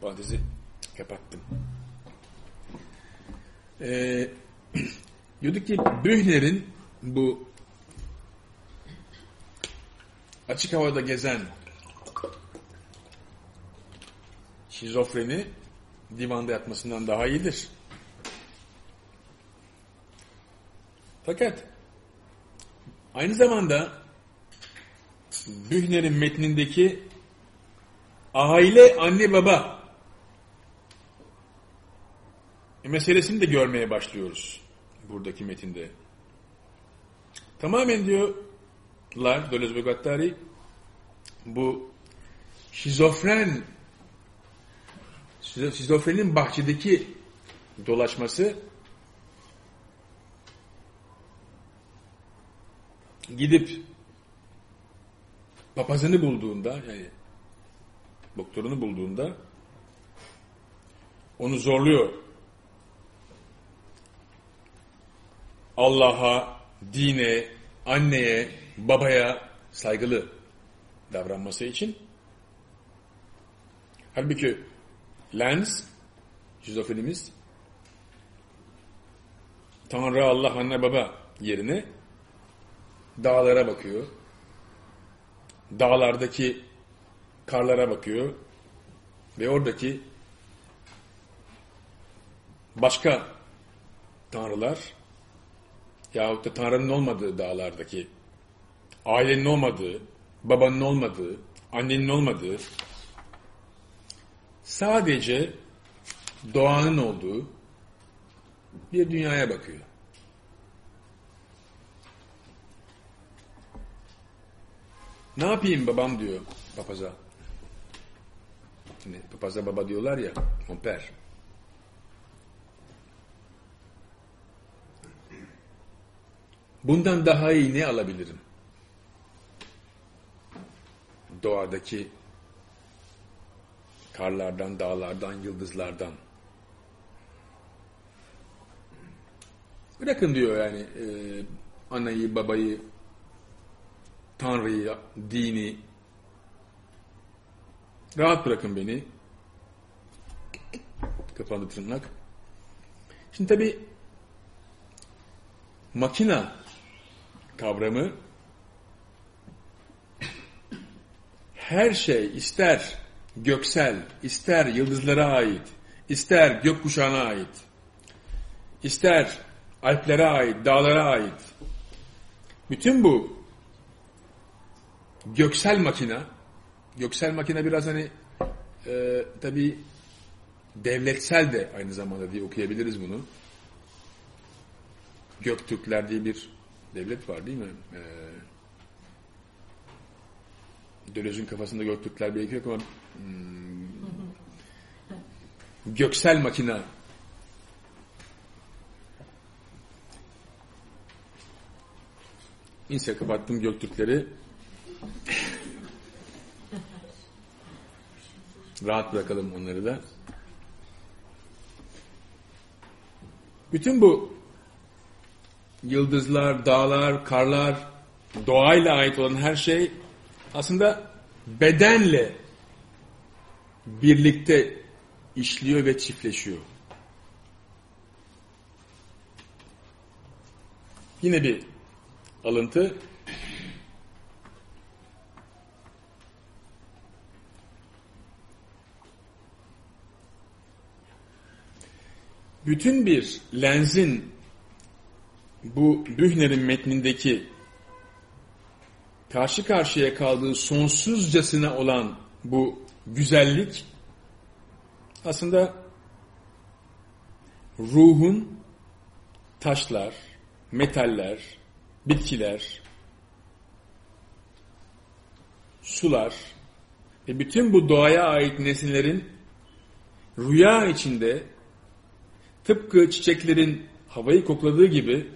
Parantezi kapattım. Ee, ki Bühner'in bu açık havada gezen şizofreni divanda yatmasından daha iyidir. Fakat aynı zamanda Bühner'in metnindeki aile, anne, baba meselesini de görmeye başlıyoruz buradaki metinde. Tamamen diyorlar Deleuze ve Guattari bu şizofren şizofrenin bahçedeki dolaşması gidip papazını bulduğunda yani doktorunu bulduğunda onu zorluyor. Allah'a, dine, anneye, babaya saygılı davranması için. Halbuki Lens, şizofrenimiz, Tanrı, Allah, anne, baba yerine dağlara bakıyor. Dağlardaki karlara bakıyor ve oradaki başka tanrılar yahut da Tanrı'nın olmadığı dağlardaki ailenin olmadığı, babanın olmadığı, annenin olmadığı sadece doğanın olduğu bir dünyaya bakıyor. Ne yapayım babam diyor papaza. Şimdi papaza baba diyorlar ya, père. Bundan daha iyi ne alabilirim? Doğadaki karlardan, dağlardan, yıldızlardan. Bırakın diyor yani e, anayı, babayı, Tanrı'yı, dini. Rahat bırakın beni. Kapandı tırnak. Şimdi tabi makina kavramı her şey ister göksel, ister yıldızlara ait, ister gökkuşağına ait, ister Alplere ait, dağlara ait. Bütün bu göksel makina, göksel makina biraz hani e, tabi devletsel de aynı zamanda diye okuyabiliriz bunu. Göktürkler diye bir devlet var değil mi? Ee, Döloz'un kafasında Göktürkler belki yok ama hmm, göksel makina Neyse kapattım Göktürkleri. Rahat bırakalım onları da. Bütün bu yıldızlar, dağlar, karlar, doğayla ait olan her şey aslında bedenle birlikte işliyor ve çiftleşiyor. Yine bir alıntı. Bütün bir lenzin bu Bühner'in metnindeki karşı karşıya kaldığı sonsuzcasına olan bu güzellik aslında ruhun taşlar, metaller, bitkiler, sular ve bütün bu doğaya ait nesnelerin rüya içinde tıpkı çiçeklerin havayı kokladığı gibi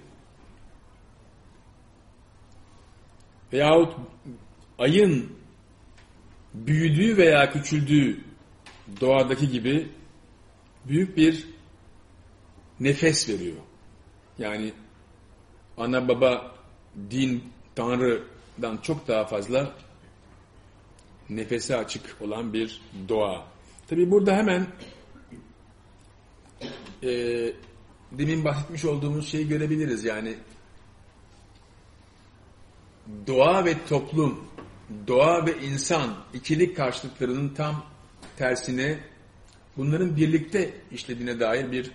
veyahut ayın büyüdüğü veya küçüldüğü doğadaki gibi büyük bir nefes veriyor. Yani ana baba din Tanrı'dan çok daha fazla nefese açık olan bir doğa. Tabi burada hemen e, demin bahsetmiş olduğumuz şeyi görebiliriz. Yani doğa ve toplum, doğa ve insan ikilik karşılıklarının tam tersine bunların birlikte işlediğine dair bir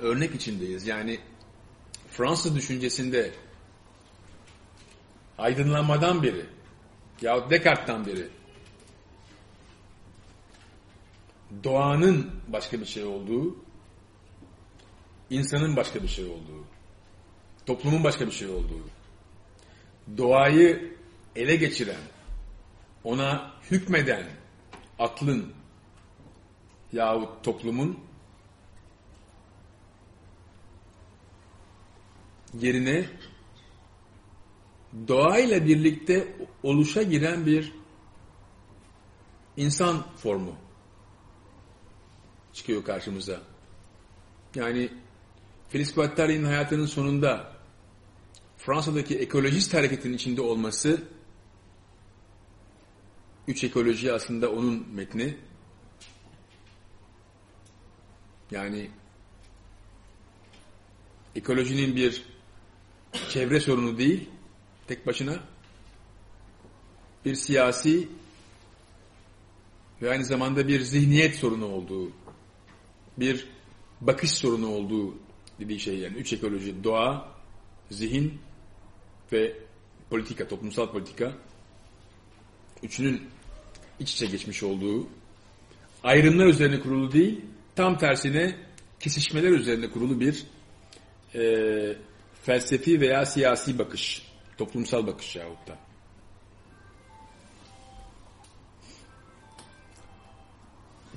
örnek içindeyiz. Yani Fransız düşüncesinde aydınlanmadan beri yahut Descartes'tan beri doğanın başka bir şey olduğu, insanın başka bir şey olduğu, toplumun başka bir şey olduğu, doğayı ele geçiren, ona hükmeden aklın yahut toplumun yerine doğayla birlikte oluşa giren bir insan formu çıkıyor karşımıza. Yani Feliz Guattari'nin hayatının sonunda Fransa'daki ekolojist hareketin içinde olması üç ekoloji aslında onun metni. Yani ekolojinin bir çevre sorunu değil, tek başına bir siyasi ve aynı zamanda bir zihniyet sorunu olduğu, bir bakış sorunu olduğu dediği şey yani üç ekoloji, doğa, zihin ve politika, toplumsal politika üçünün iç içe geçmiş olduğu ayrımlar üzerine kurulu değil, tam tersine kesişmeler üzerine kurulu bir e, felsefi veya siyasi bakış, toplumsal bakış yahut da.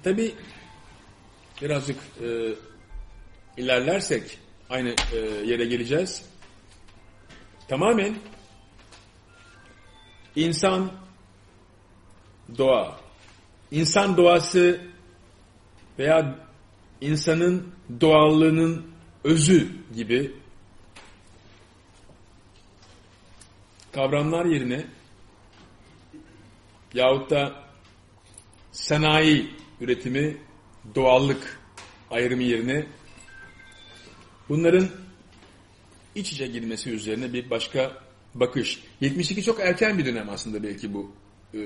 Tabi birazcık e, ilerlersek aynı e, yere geleceğiz. Tamamen insan doğa, insan doğası veya insanın doğallığının özü gibi kavramlar yerine yahut da sanayi üretimi, doğallık ayrımı yerine bunların iç içe girmesi üzerine bir başka bakış. 72 çok erken bir dönem aslında belki bu. Ee,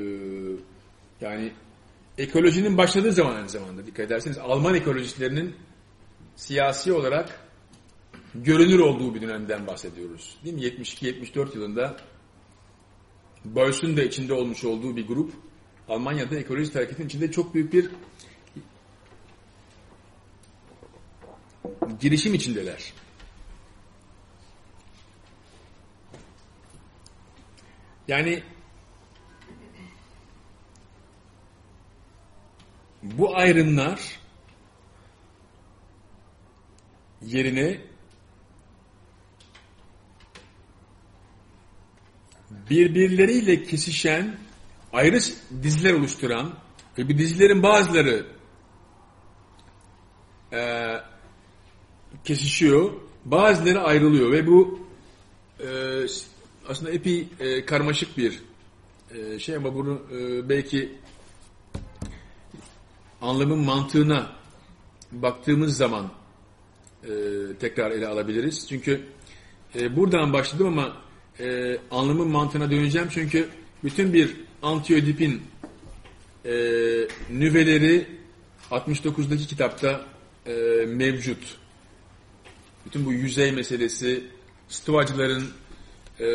yani ekolojinin başladığı zaman aynı zamanda dikkat ederseniz Alman ekolojistlerinin siyasi olarak görünür olduğu bir dönemden bahsediyoruz. Değil mi? 72-74 yılında Beuys'un da içinde olmuş olduğu bir grup Almanya'da ekolojist hareketin içinde çok büyük bir girişim içindeler. Yani bu ayrımlar yerine birbirleriyle kesişen ayrı diziler oluşturan ve bu dizilerin bazıları kesişiyor, bazıları ayrılıyor ve bu e, aslında epey e, karmaşık bir e, şey ama bunu e, belki anlamın mantığına baktığımız zaman e, tekrar ele alabiliriz. Çünkü e, buradan başladım ama e, anlamın mantığına döneceğim. Çünkü bütün bir Antiyodip'in e, nüveleri 69'daki kitapta e, mevcut. Bütün bu yüzey meselesi, stoacıların e,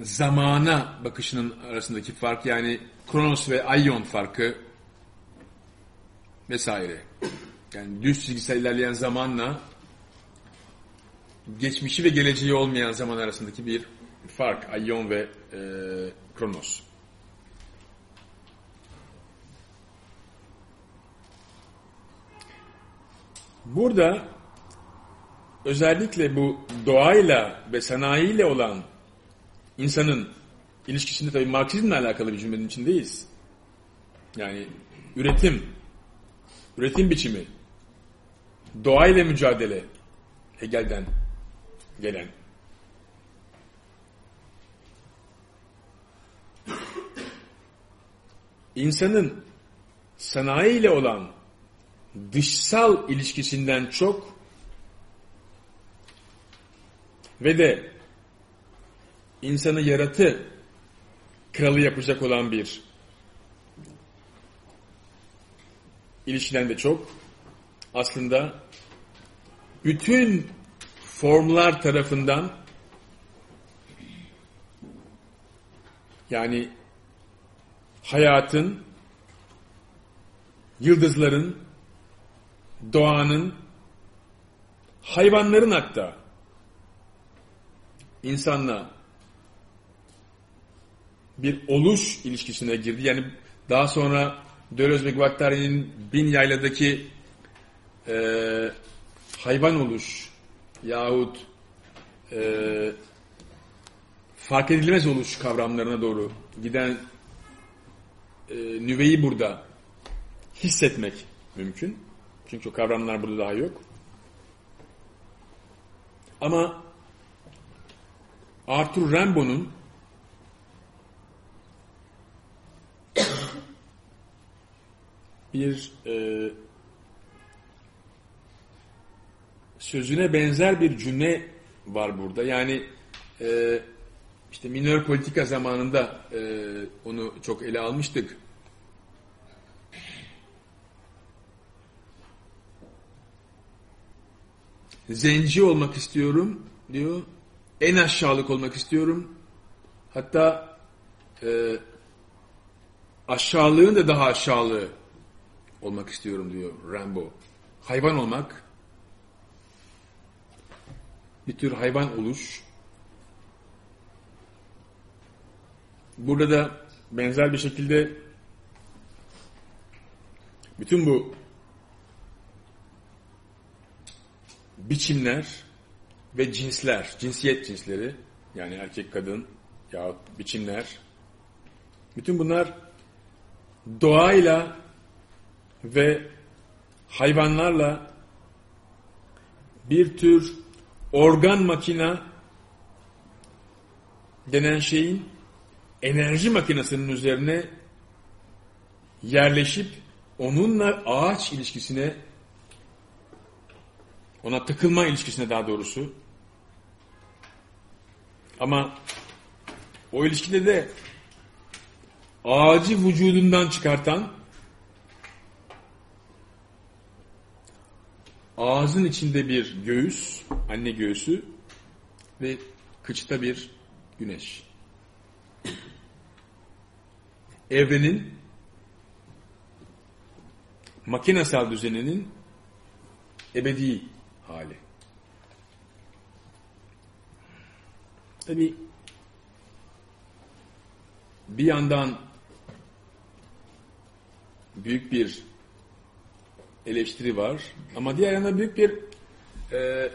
zamana bakışının arasındaki fark yani Kronos ve Aion farkı vesaire. Yani düz çizgisel ilerleyen zamanla geçmişi ve geleceği olmayan zaman arasındaki bir fark. Aion ve e, Kronos. Burada özellikle bu doğayla ve sanayiyle olan insanın ilişkisinde tabii Marksizmle alakalı bir cümlenin içindeyiz. Yani üretim, üretim biçimi, doğayla mücadele, Hegel'den gelen. İnsanın sanayiyle olan dışsal ilişkisinden çok ve de insanı yaratı kralı yapacak olan bir ilişkiden de çok. Aslında bütün formlar tarafından yani hayatın, yıldızların, doğanın, hayvanların hatta insanla bir oluş ilişkisine girdi. Yani daha sonra Deleuze ve Guattari'nin bin yayladaki e, hayvan oluş yahut e, fark edilmez oluş kavramlarına doğru giden e, nüveyi burada hissetmek mümkün. Çünkü kavramlar burada daha yok. Ama Arthur Rimbaud'un bir e, sözüne benzer bir cümle var burada. Yani e, işte minör politika zamanında e, onu çok ele almıştık. Zenci olmak istiyorum diyor. En aşağılık olmak istiyorum. Hatta e, aşağılığın da daha aşağılığı olmak istiyorum diyor Rambo. Hayvan olmak, bir tür hayvan oluş. Burada da benzer bir şekilde bütün bu biçimler ve cinsler, cinsiyet cinsleri yani erkek kadın yahut biçimler. Bütün bunlar doğayla ve hayvanlarla bir tür organ makina denen şeyin enerji makinesinin üzerine yerleşip onunla ağaç ilişkisine ona tıkılma ilişkisine daha doğrusu ama o ilişkide de ağacı vücudundan çıkartan ağzın içinde bir göğüs, anne göğsü ve kıçta bir güneş. Evrenin makinesel düzeninin ebedi hali. Tabi bir yandan büyük bir eleştiri var. Ama diğer yana büyük bir e,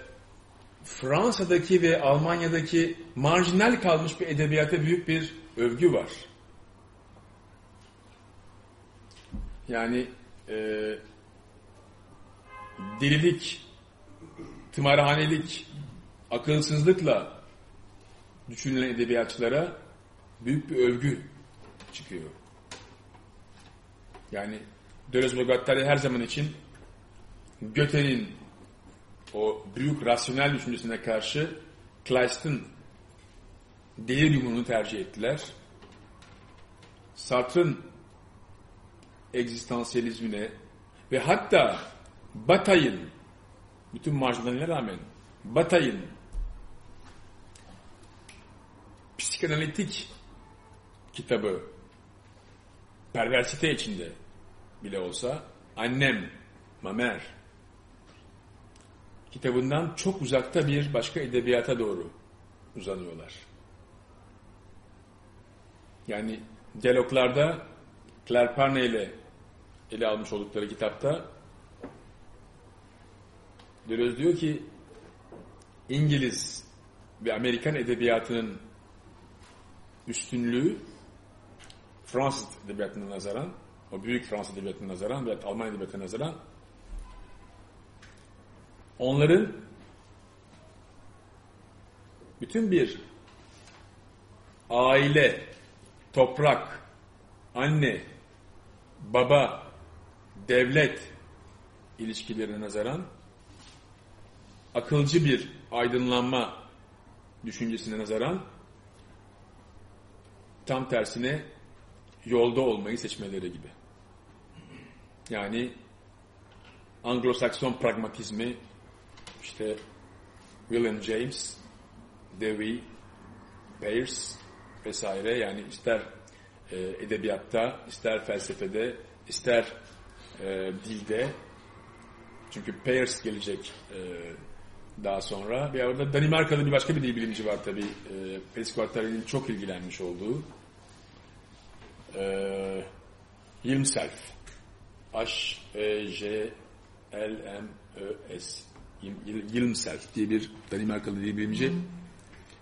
Fransa'daki ve Almanya'daki marjinal kalmış bir edebiyata büyük bir övgü var. Yani e, delilik, tımarhanelik, akılsızlıkla düşünülen edebiyatçılara büyük bir övgü çıkıyor. Yani Deleuze ve her zaman için Göte'nin o büyük rasyonel düşüncesine karşı Kleist'in deliriumunu tercih ettiler. Sartre'ın egzistansiyelizmine ve hatta Bataille'in bütün marjinaline rağmen Bataille'in psikanalitik kitabı perversite içinde bile olsa annem, Mamer kitabından çok uzakta bir başka edebiyata doğru uzanıyorlar. Yani diyaloglarda Claire Parnay ile ele almış oldukları kitapta Deleuze diyor ki İngiliz ve Amerikan edebiyatının üstünlüğü Fransız edebiyatına nazaran o büyük Fransız edebiyatına nazaran ve Alman edebiyatına nazaran onların bütün bir aile, toprak, anne, baba, devlet ilişkilerine nazaran akılcı bir aydınlanma düşüncesine nazaran tam tersine yolda olmayı seçmeleri gibi. Yani Anglo-Sakson pragmatizmi işte William James, Dewey, Peirce vesaire yani ister e, edebiyatta, ister felsefede, ister e, dilde çünkü Peirce gelecek e, daha sonra. Bir arada Danimarkalı bir başka bir dil bilimci var tabi. E, Peris çok ilgilenmiş olduğu. E, Yilmself. H-E-J-L-M-Ö-S Yilmself diye bir Danimarkalı dil bilimci.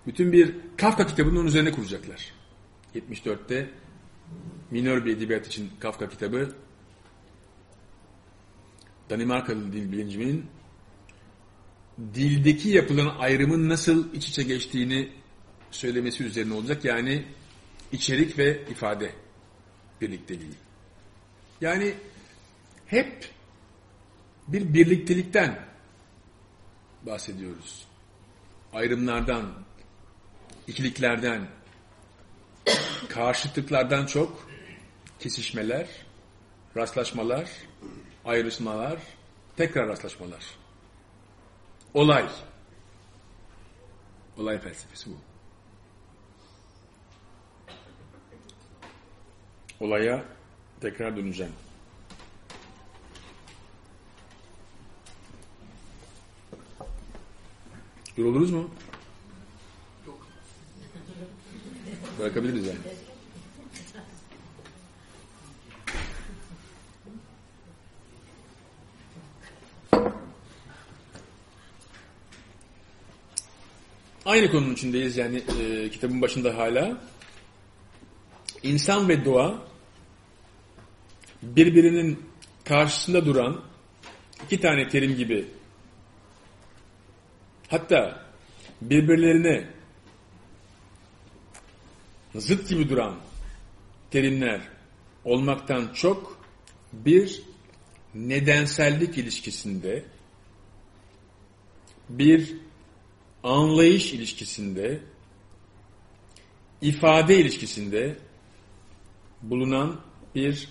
Bütün bir Kafka kitabının onun üzerine kuracaklar. 74'te minör bir edebiyat için Kafka kitabı Danimarkalı dil bilimcinin dildeki yapılan ayrımın nasıl iç içe geçtiğini söylemesi üzerine olacak. Yani içerik ve ifade birlikteliği. Yani hep bir birliktelikten bahsediyoruz. Ayrımlardan, ikiliklerden, karşıtlıklardan çok kesişmeler, rastlaşmalar, ayrışmalar, tekrar rastlaşmalar. Olay. Olay felsefesi bu. Olaya tekrar döneceğim. Yoruldunuz mu? Bırakabiliriz yani. Aynı konunun içindeyiz yani e, kitabın başında hala. İnsan ve doğa birbirinin karşısında duran iki tane terim gibi hatta birbirlerine zıt gibi duran terimler olmaktan çok bir nedensellik ilişkisinde bir anlayış ilişkisinde ifade ilişkisinde bulunan bir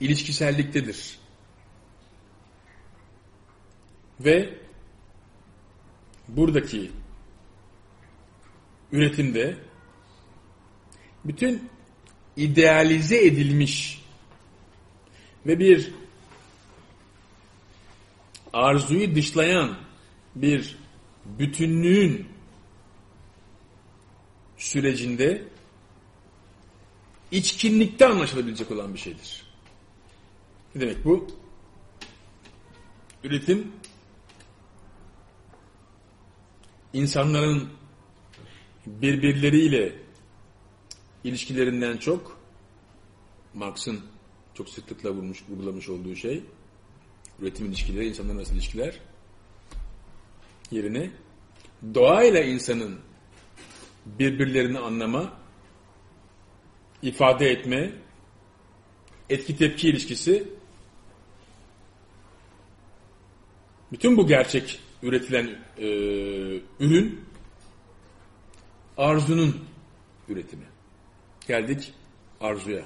ilişkiselliktedir. Ve buradaki üretimde bütün idealize edilmiş ve bir arzuyu dışlayan bir bütünlüğün sürecinde içkinlikte anlaşılabilecek olan bir şeydir. Ne demek bu? Üretim insanların birbirleriyle ilişkilerinden çok Marx'ın çok sıklıkla vurmuş, vurgulamış olduğu şey üretim ilişkileri, insanların arası ilişkiler yerine doğayla insanın birbirlerini anlama, ifade etme, etki tepki ilişkisi bütün bu gerçek üretilen e, ürün arzunun üretimi. Geldik arzuya.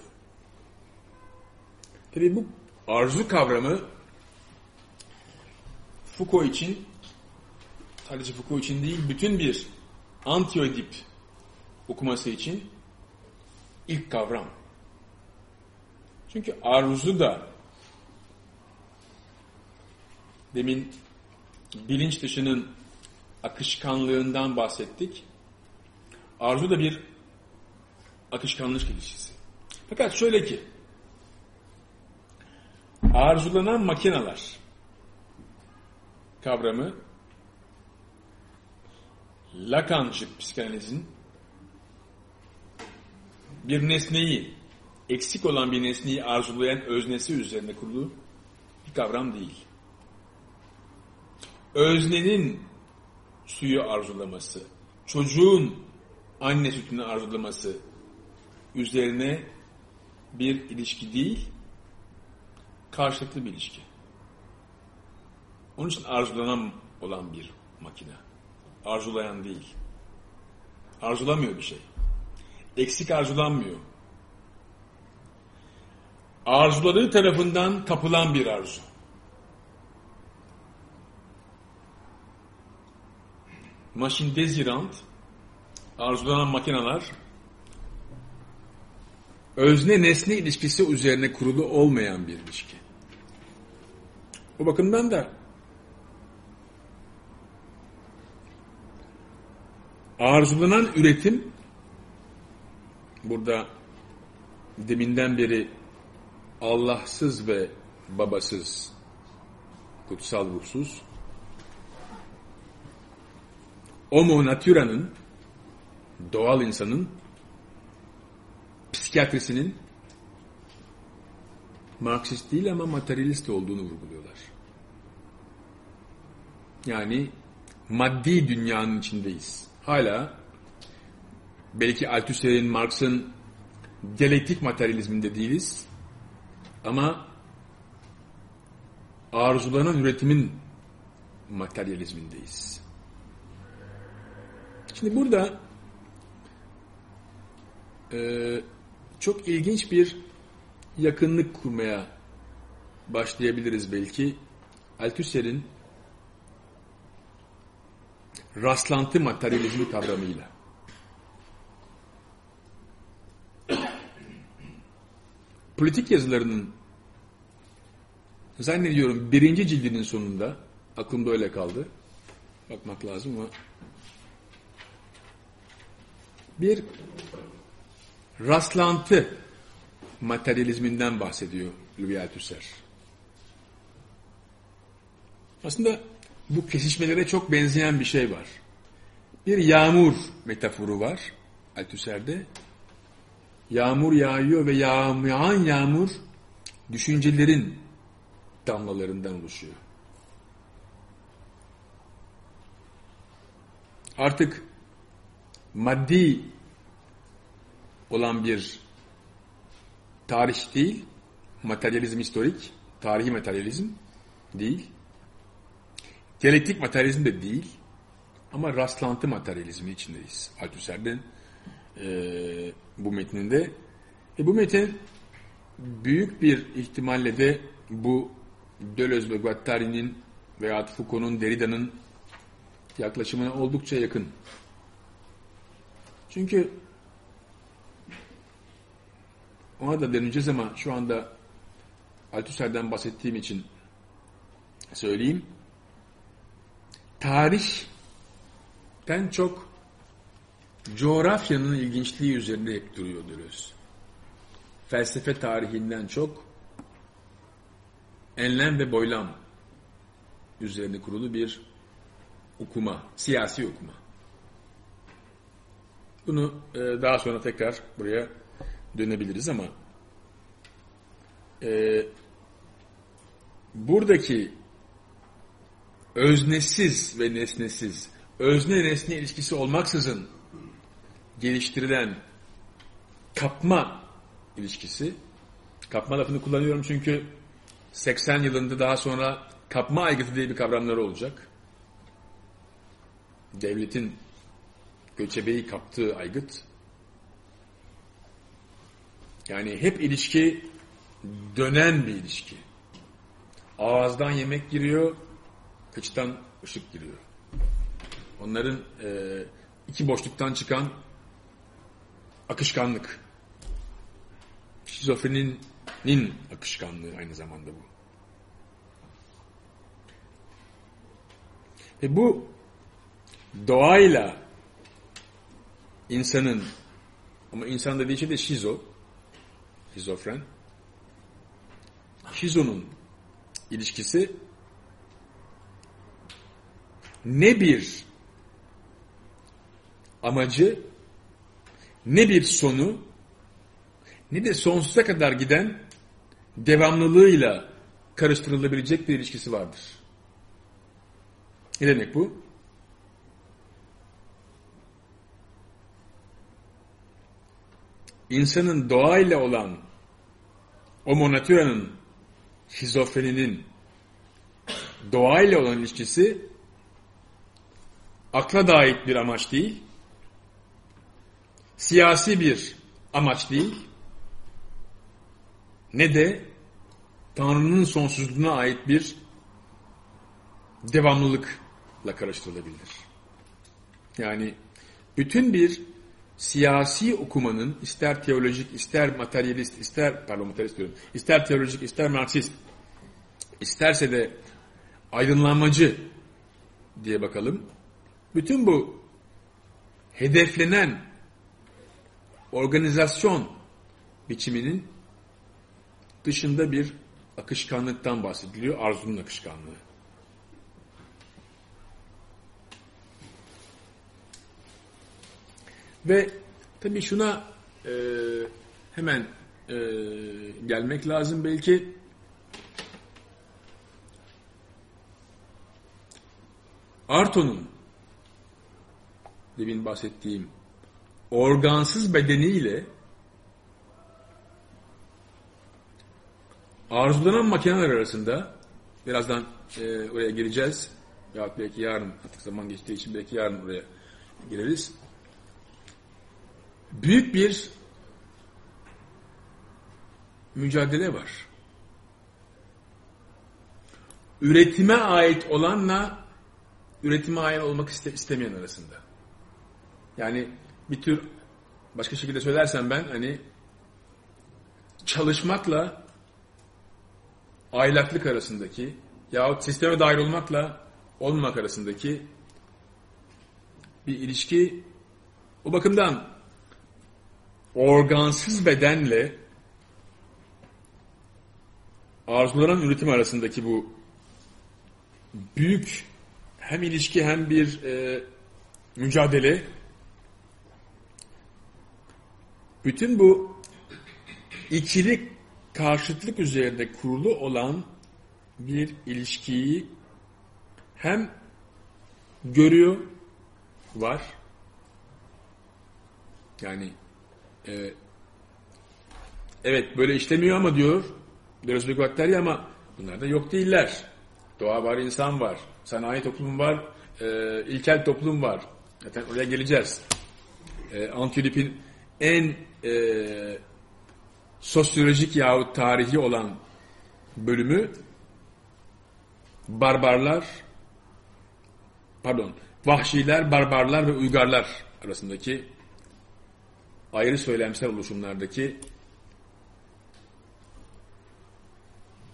Tabii bu arzu kavramı Foucault için sadece Foucault için değil bütün bir antiodip okuması için ilk kavram. Çünkü arzu da demin bilinç dışının akışkanlığından bahsettik. Arzu da bir akışkanlık ilişkisi. Fakat şöyle ki arzulanan makineler kavramı Lacancı psikanalizin bir nesneyi, eksik olan bir nesneyi arzulayan öznesi üzerine kurulu bir kavram değil. Öznenin suyu arzulaması, çocuğun anne sütünü arzulaması üzerine bir ilişki değil, karşılıklı bir ilişki. Onun için arzulanan olan bir makine. Arzulayan değil. Arzulamıyor bir şey. Eksik arzulanmıyor. Arzuladığı tarafından tapılan bir arzu. Machine désirante, arzulanan makineler, özne-nesne ilişkisi üzerine kurulu olmayan bir ilişki. O bakımdan da arzulanan üretim burada deminden beri Allahsız ve babasız, kutsal ruhsuz, homo natura'nın, doğal insanın, psikiyatrisinin Marksist değil ama materyalist olduğunu vurguluyorlar. Yani maddi dünyanın içindeyiz. Hala belki Althusser'in, Marx'ın diyalektik materyalizminde değiliz. Ama arzulanan üretimin materyalizmindeyiz. Şimdi burada e, çok ilginç bir yakınlık kurmaya başlayabiliriz belki. Althusser'in rastlantı materyalizmi kavramıyla. Politik yazılarının zannediyorum birinci cildinin sonunda aklımda öyle kaldı. Bakmak lazım ama bir rastlantı materyalizminden bahsediyor Louis Althusser. Aslında bu kesişmelere çok benzeyen bir şey var. Bir yağmur metaforu var Althusser'de. Yağmur yağıyor ve yağan yağmur düşüncelerin damlalarından oluşuyor. Artık maddi olan bir tarih değil, materyalizm historik, tarihi materyalizm değil, diyalektik materyalizm de değil, ama rastlantı materyalizmi içindeyiz. Althusser'den e, bu metninde. E, bu metin büyük bir ihtimalle de bu Deleuze ve Guattari'nin veya Foucault'un, Derrida'nın yaklaşımına oldukça yakın. Çünkü ona da döneceğiz ama şu anda Althusser'den bahsettiğim için söyleyeyim. Tarihten çok coğrafyanın ilginçliği üzerinde hep duruyor Deleuze. Felsefe tarihinden çok enlem ve boylam üzerine kurulu bir okuma, siyasi okuma. Bunu e, daha sonra tekrar buraya dönebiliriz ama e, buradaki öznesiz ve nesnesiz, özne nesne ilişkisi olmaksızın geliştirilen kapma ilişkisi, kapma lafını kullanıyorum çünkü 80 yılında daha sonra kapma aygıtı diye bir kavramları olacak. Devletin göçebeyi kaptığı aygıt. Yani hep ilişki dönen bir ilişki. Ağızdan yemek giriyor, kıçtan ışık giriyor. Onların e, iki boşluktan çıkan akışkanlık. Şizofreninin akışkanlığı aynı zamanda bu. Ve bu doğayla insanın ama insan dediği şey de şizo şizofren şizonun ilişkisi ne bir amacı ne bir sonu ne de sonsuza kadar giden devamlılığıyla karıştırılabilecek bir ilişkisi vardır. Ne demek bu? insanın doğayla olan o monatüranın şizofreninin doğayla olan ilişkisi akla da ait bir amaç değil, siyasi bir amaç değil, ne de Tanrı'nın sonsuzluğuna ait bir devamlılıkla karıştırılabilir. Yani bütün bir siyasi okumanın ister teolojik, ister materyalist, ister pardon materyalist diyorum, ister teolojik, ister marksist, isterse de aydınlanmacı diye bakalım. Bütün bu hedeflenen organizasyon biçiminin dışında bir akışkanlıktan bahsediliyor, arzunun akışkanlığı. Ve tabii şuna e, hemen e, gelmek lazım belki. Arto'nun demin bahsettiğim organsız bedeniyle arzulanan makineler arasında birazdan e, oraya gireceğiz. Ya belki yarın artık zaman geçtiği için belki yarın oraya gireriz. Büyük bir mücadele var. Üretime ait olanla üretime ait olmak iste, istemeyen arasında. Yani bir tür başka şekilde söylersem ben hani çalışmakla aylaklık arasındaki yahut sisteme dahil olmakla olmamak arasındaki bir ilişki o bakımdan organsız bedenle arzulanan üretim arasındaki bu büyük hem ilişki hem bir e, mücadele bütün bu ikili karşıtlık üzerinde kurulu olan bir ilişkiyi hem görüyor var yani e, evet böyle işlemiyor ama diyor Deleuze Guattari ama bunlar da yok değiller. Doğa var, insan var, sanayi toplum var, e, ilkel toplum var. Zaten oraya geleceğiz. E, Antülip'in en e, sosyolojik yahut tarihi olan bölümü barbarlar, pardon, vahşiler, barbarlar ve uygarlar arasındaki ayrı söylemsel oluşumlardaki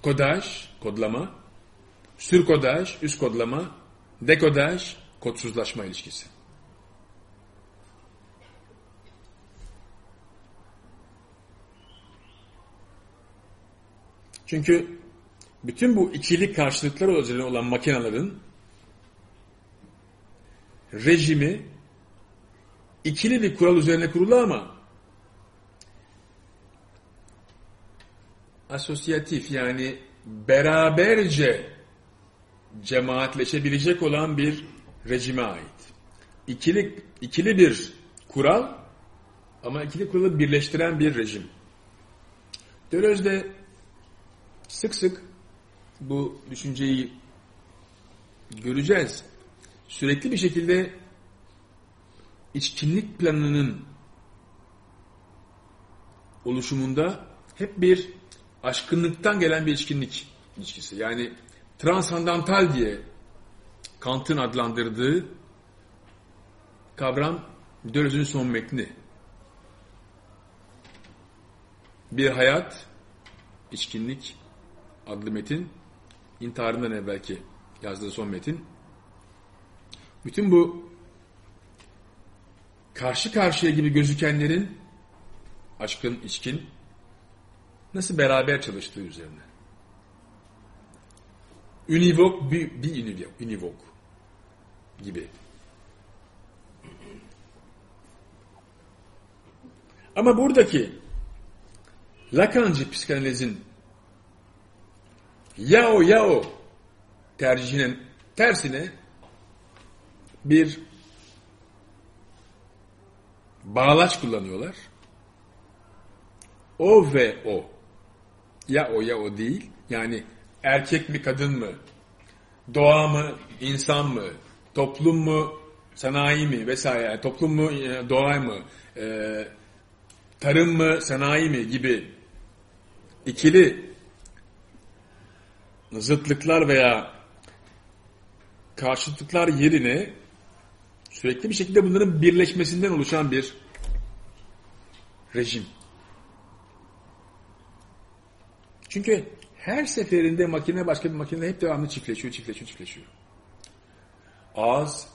kodaj, kodlama, sürkodaj, üst kodlama, dekodaj, kodsuzlaşma ilişkisi. Çünkü bütün bu ikili karşılıklar üzerine olan makinelerin rejimi ikili bir kural üzerine kurulu ama asosyatif yani beraberce cemaatleşebilecek olan bir rejime ait. İkili, ikili bir kural ama ikili kuralı birleştiren bir rejim. Deleuze'de sık sık bu düşünceyi göreceğiz. Sürekli bir şekilde içkinlik planının oluşumunda hep bir aşkınlıktan gelen bir içkinlik ilişkisi. Yani transandantal diye Kant'ın adlandırdığı kavram Deleuze'ün son metni. Bir hayat, içkinlik adlı metin, intiharından evvelki yazdığı son metin. Bütün bu karşı karşıya gibi gözükenlerin aşkın, içkin nasıl beraber çalıştığı üzerine. Univok bir, bir univok gibi. Ama buradaki Lacancı psikanalizin yao yao tercihinin tersine bir bağlaç kullanıyorlar. O ve o. Ya o ya o değil. Yani erkek mi kadın mı? Doğa mı insan mı? Toplum mu sanayi mi vesaire. Toplum mu e, doğa mı? Ee, tarım mı sanayi mi gibi ikili zıtlıklar veya karşıtlıklar yerine sürekli bir şekilde bunların birleşmesinden oluşan bir rejim. Çünkü her seferinde makine başka bir makine hep devamlı çiftleşiyor, çiftleşiyor, çiftleşiyor. Ağız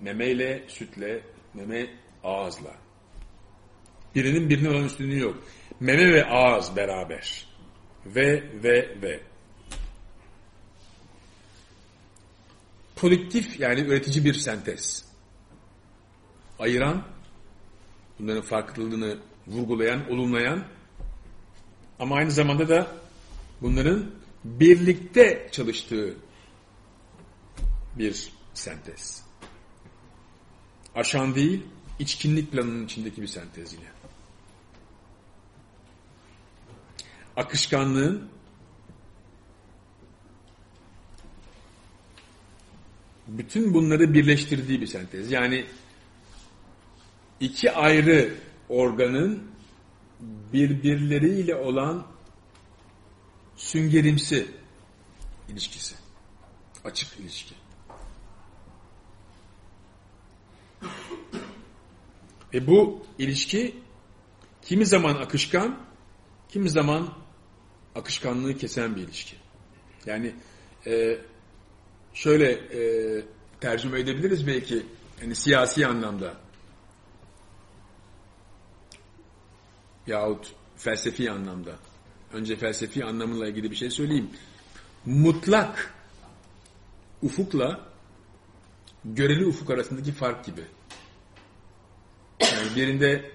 memeyle, sütle, meme ağızla. Birinin birine olan üstünlüğü yok. Meme ve ağız beraber. Ve, ve, ve. Produktif yani üretici bir sentez. Ayıran, bunların farklılığını vurgulayan, olumlayan ama aynı zamanda da bunların birlikte çalıştığı bir sentez. Aşan değil, içkinlik planının içindeki bir sentez yine. Akışkanlığın bütün bunları birleştirdiği bir sentez. Yani iki ayrı organın birbirleriyle olan süngerimsi ilişkisi. Açık ilişki. Ve bu ilişki kimi zaman akışkan, kimi zaman akışkanlığı kesen bir ilişki. Yani e, şöyle e, tercüme edebiliriz belki yani siyasi anlamda yahut felsefi anlamda. Önce felsefi anlamıyla ilgili bir şey söyleyeyim. Mutlak ufukla göreli ufuk arasındaki fark gibi. Yani birinde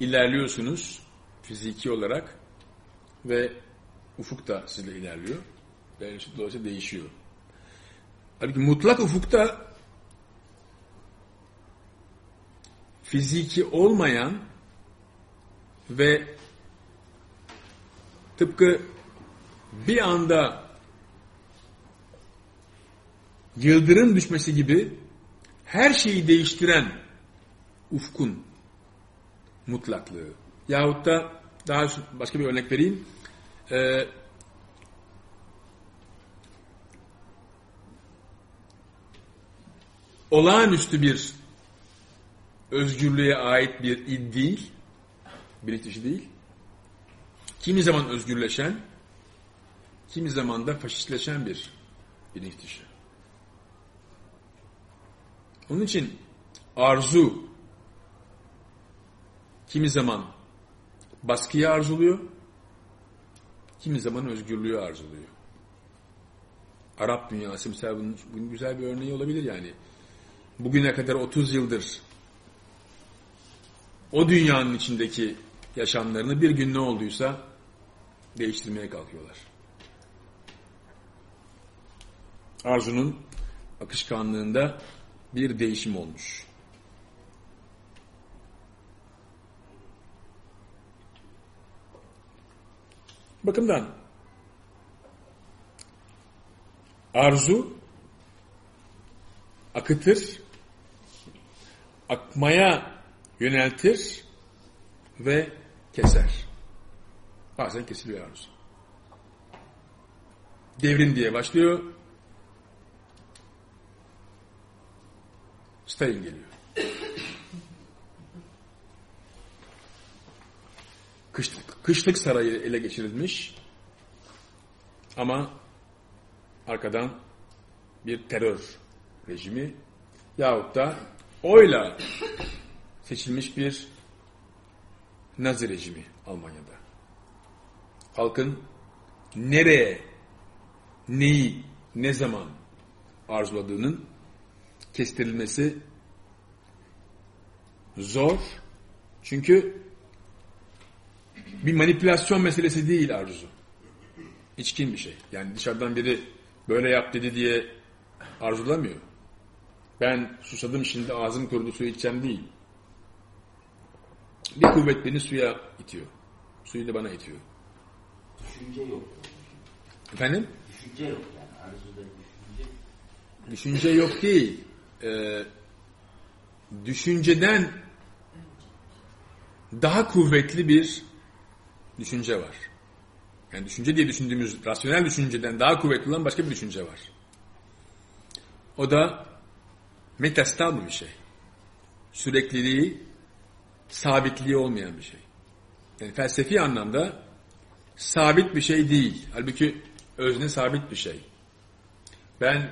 ilerliyorsunuz fiziki olarak ve ufuk da sizle ilerliyor. Ve dolayısıyla değişiyor. Halbuki mutlak ufukta fiziki olmayan ve tıpkı bir anda yıldırım düşmesi gibi her şeyi değiştiren ufkun mutlaklığı. Yahut da daha başka bir örnek vereyim. Ee, olağanüstü bir özgürlüğe ait bir id değil, bilinç dışı değil. Kimi zaman özgürleşen, kimi zaman da faşistleşen bir bilinç dışı. Onun için arzu kimi zaman baskıyı arzuluyor, kimi zaman özgürlüğü arzuluyor. Arap dünyası mesela bunun, bunun güzel bir örneği olabilir yani. Bugüne kadar 30 yıldır o dünyanın içindeki yaşamlarını bir gün ne olduysa değiştirmeye kalkıyorlar. Arzunun akışkanlığında bir değişim olmuş. Bakımdan arzu akıtır, akmaya yöneltir ve keser. Bazen kesiliyor arzu. Devrim diye başlıyor. Stalin geliyor. Kışlık, kışlık sarayı ele geçirilmiş ama arkadan bir terör rejimi yahut da oyla seçilmiş bir Nazi rejimi Almanya'da. Halkın nereye, neyi, ne zaman arzuladığının kestirilmesi zor. Çünkü bir manipülasyon meselesi değil arzu. İçkin bir şey. Yani dışarıdan biri böyle yap dedi diye arzulamıyor. Ben susadım şimdi ağzım kurudu su içeceğim değil. Bir kuvvet beni suya itiyor. Suyu da bana itiyor. Düşünce yok. Efendim? Düşünce yok yani. Arzuda düşünce. Düşünce yok değil. Ee, düşünceden daha kuvvetli bir düşünce var. Yani düşünce diye düşündüğümüz rasyonel düşünceden daha kuvvetli olan başka bir düşünce var. O da metastabil bir şey. Sürekliliği, sabitliği olmayan bir şey. Yani felsefi anlamda sabit bir şey değil. Halbuki özne sabit bir şey. Ben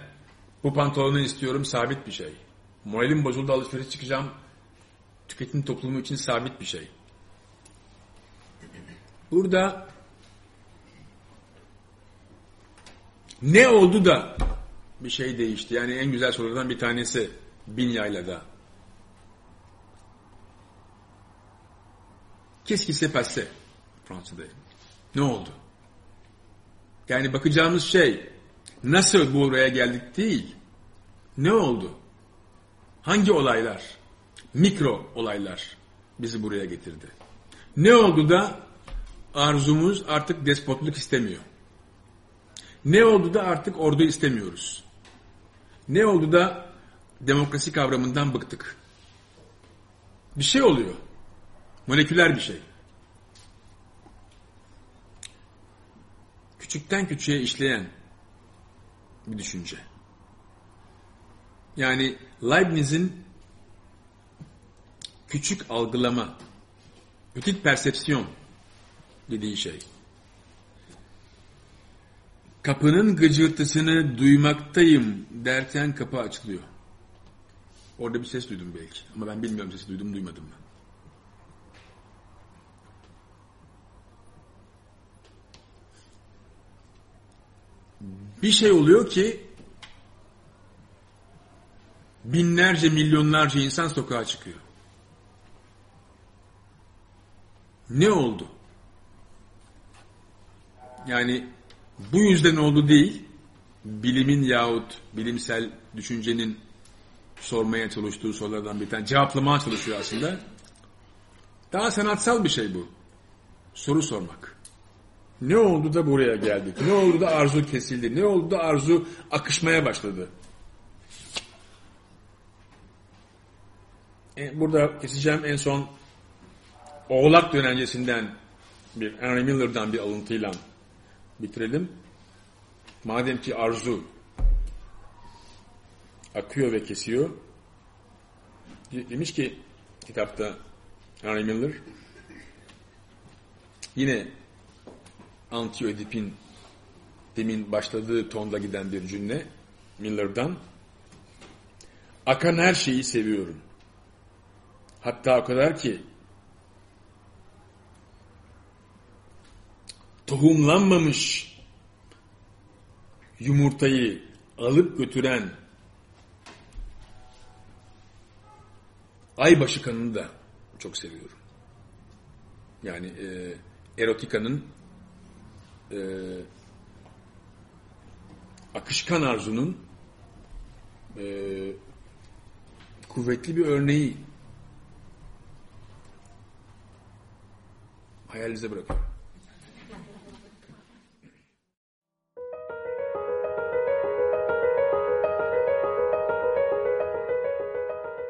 bu pantolonu istiyorum sabit bir şey. Moralim bozuldu alışveriş çıkacağım. Tüketim toplumu için sabit bir şey. Burada ne oldu da bir şey değişti? Yani en güzel sorulardan bir tanesi Binyayla'da. Qu'est-ce qui s'est passé? Fransa'da. Ne oldu? Yani bakacağımız şey nasıl buraya geldik değil. Ne oldu? Hangi olaylar? Mikro olaylar bizi buraya getirdi. Ne oldu da arzumuz artık despotluk istemiyor. Ne oldu da artık ordu istemiyoruz? Ne oldu da demokrasi kavramından bıktık? Bir şey oluyor. Moleküler bir şey. Küçükten küçüğe işleyen bir düşünce. Yani Leibniz'in küçük algılama, petit persepsiyon dediği şey. Kapının gıcırtısını duymaktayım derken kapı açılıyor. Orada bir ses duydum belki. Ama ben bilmiyorum sesi duydum duymadım mı. Bir şey oluyor ki binlerce milyonlarca insan sokağa çıkıyor. Ne oldu? Yani bu yüzden oldu değil, bilimin yahut bilimsel düşüncenin sormaya çalıştığı sorulardan bir tane cevaplamaya çalışıyor aslında. Daha sanatsal bir şey bu. Soru sormak. Ne oldu da buraya geldik? Ne oldu da arzu kesildi? Ne oldu da arzu akışmaya başladı? E, burada keseceğim en son Oğlak dönencesinden bir Henry Miller'dan bir alıntıyla bitirelim. Madem ki arzu akıyor ve kesiyor. Demiş ki kitapta Henry Miller yine Anti-Ödip'in demin başladığı tonda giden bir cümle Miller'dan akan her şeyi seviyorum. Hatta o kadar ki tohumlanmamış yumurtayı alıp götüren aybaşı kanını da çok seviyorum. Yani e, erotikanın e, akışkan arzunun e, kuvvetli bir örneği hayalinize bırakıyorum.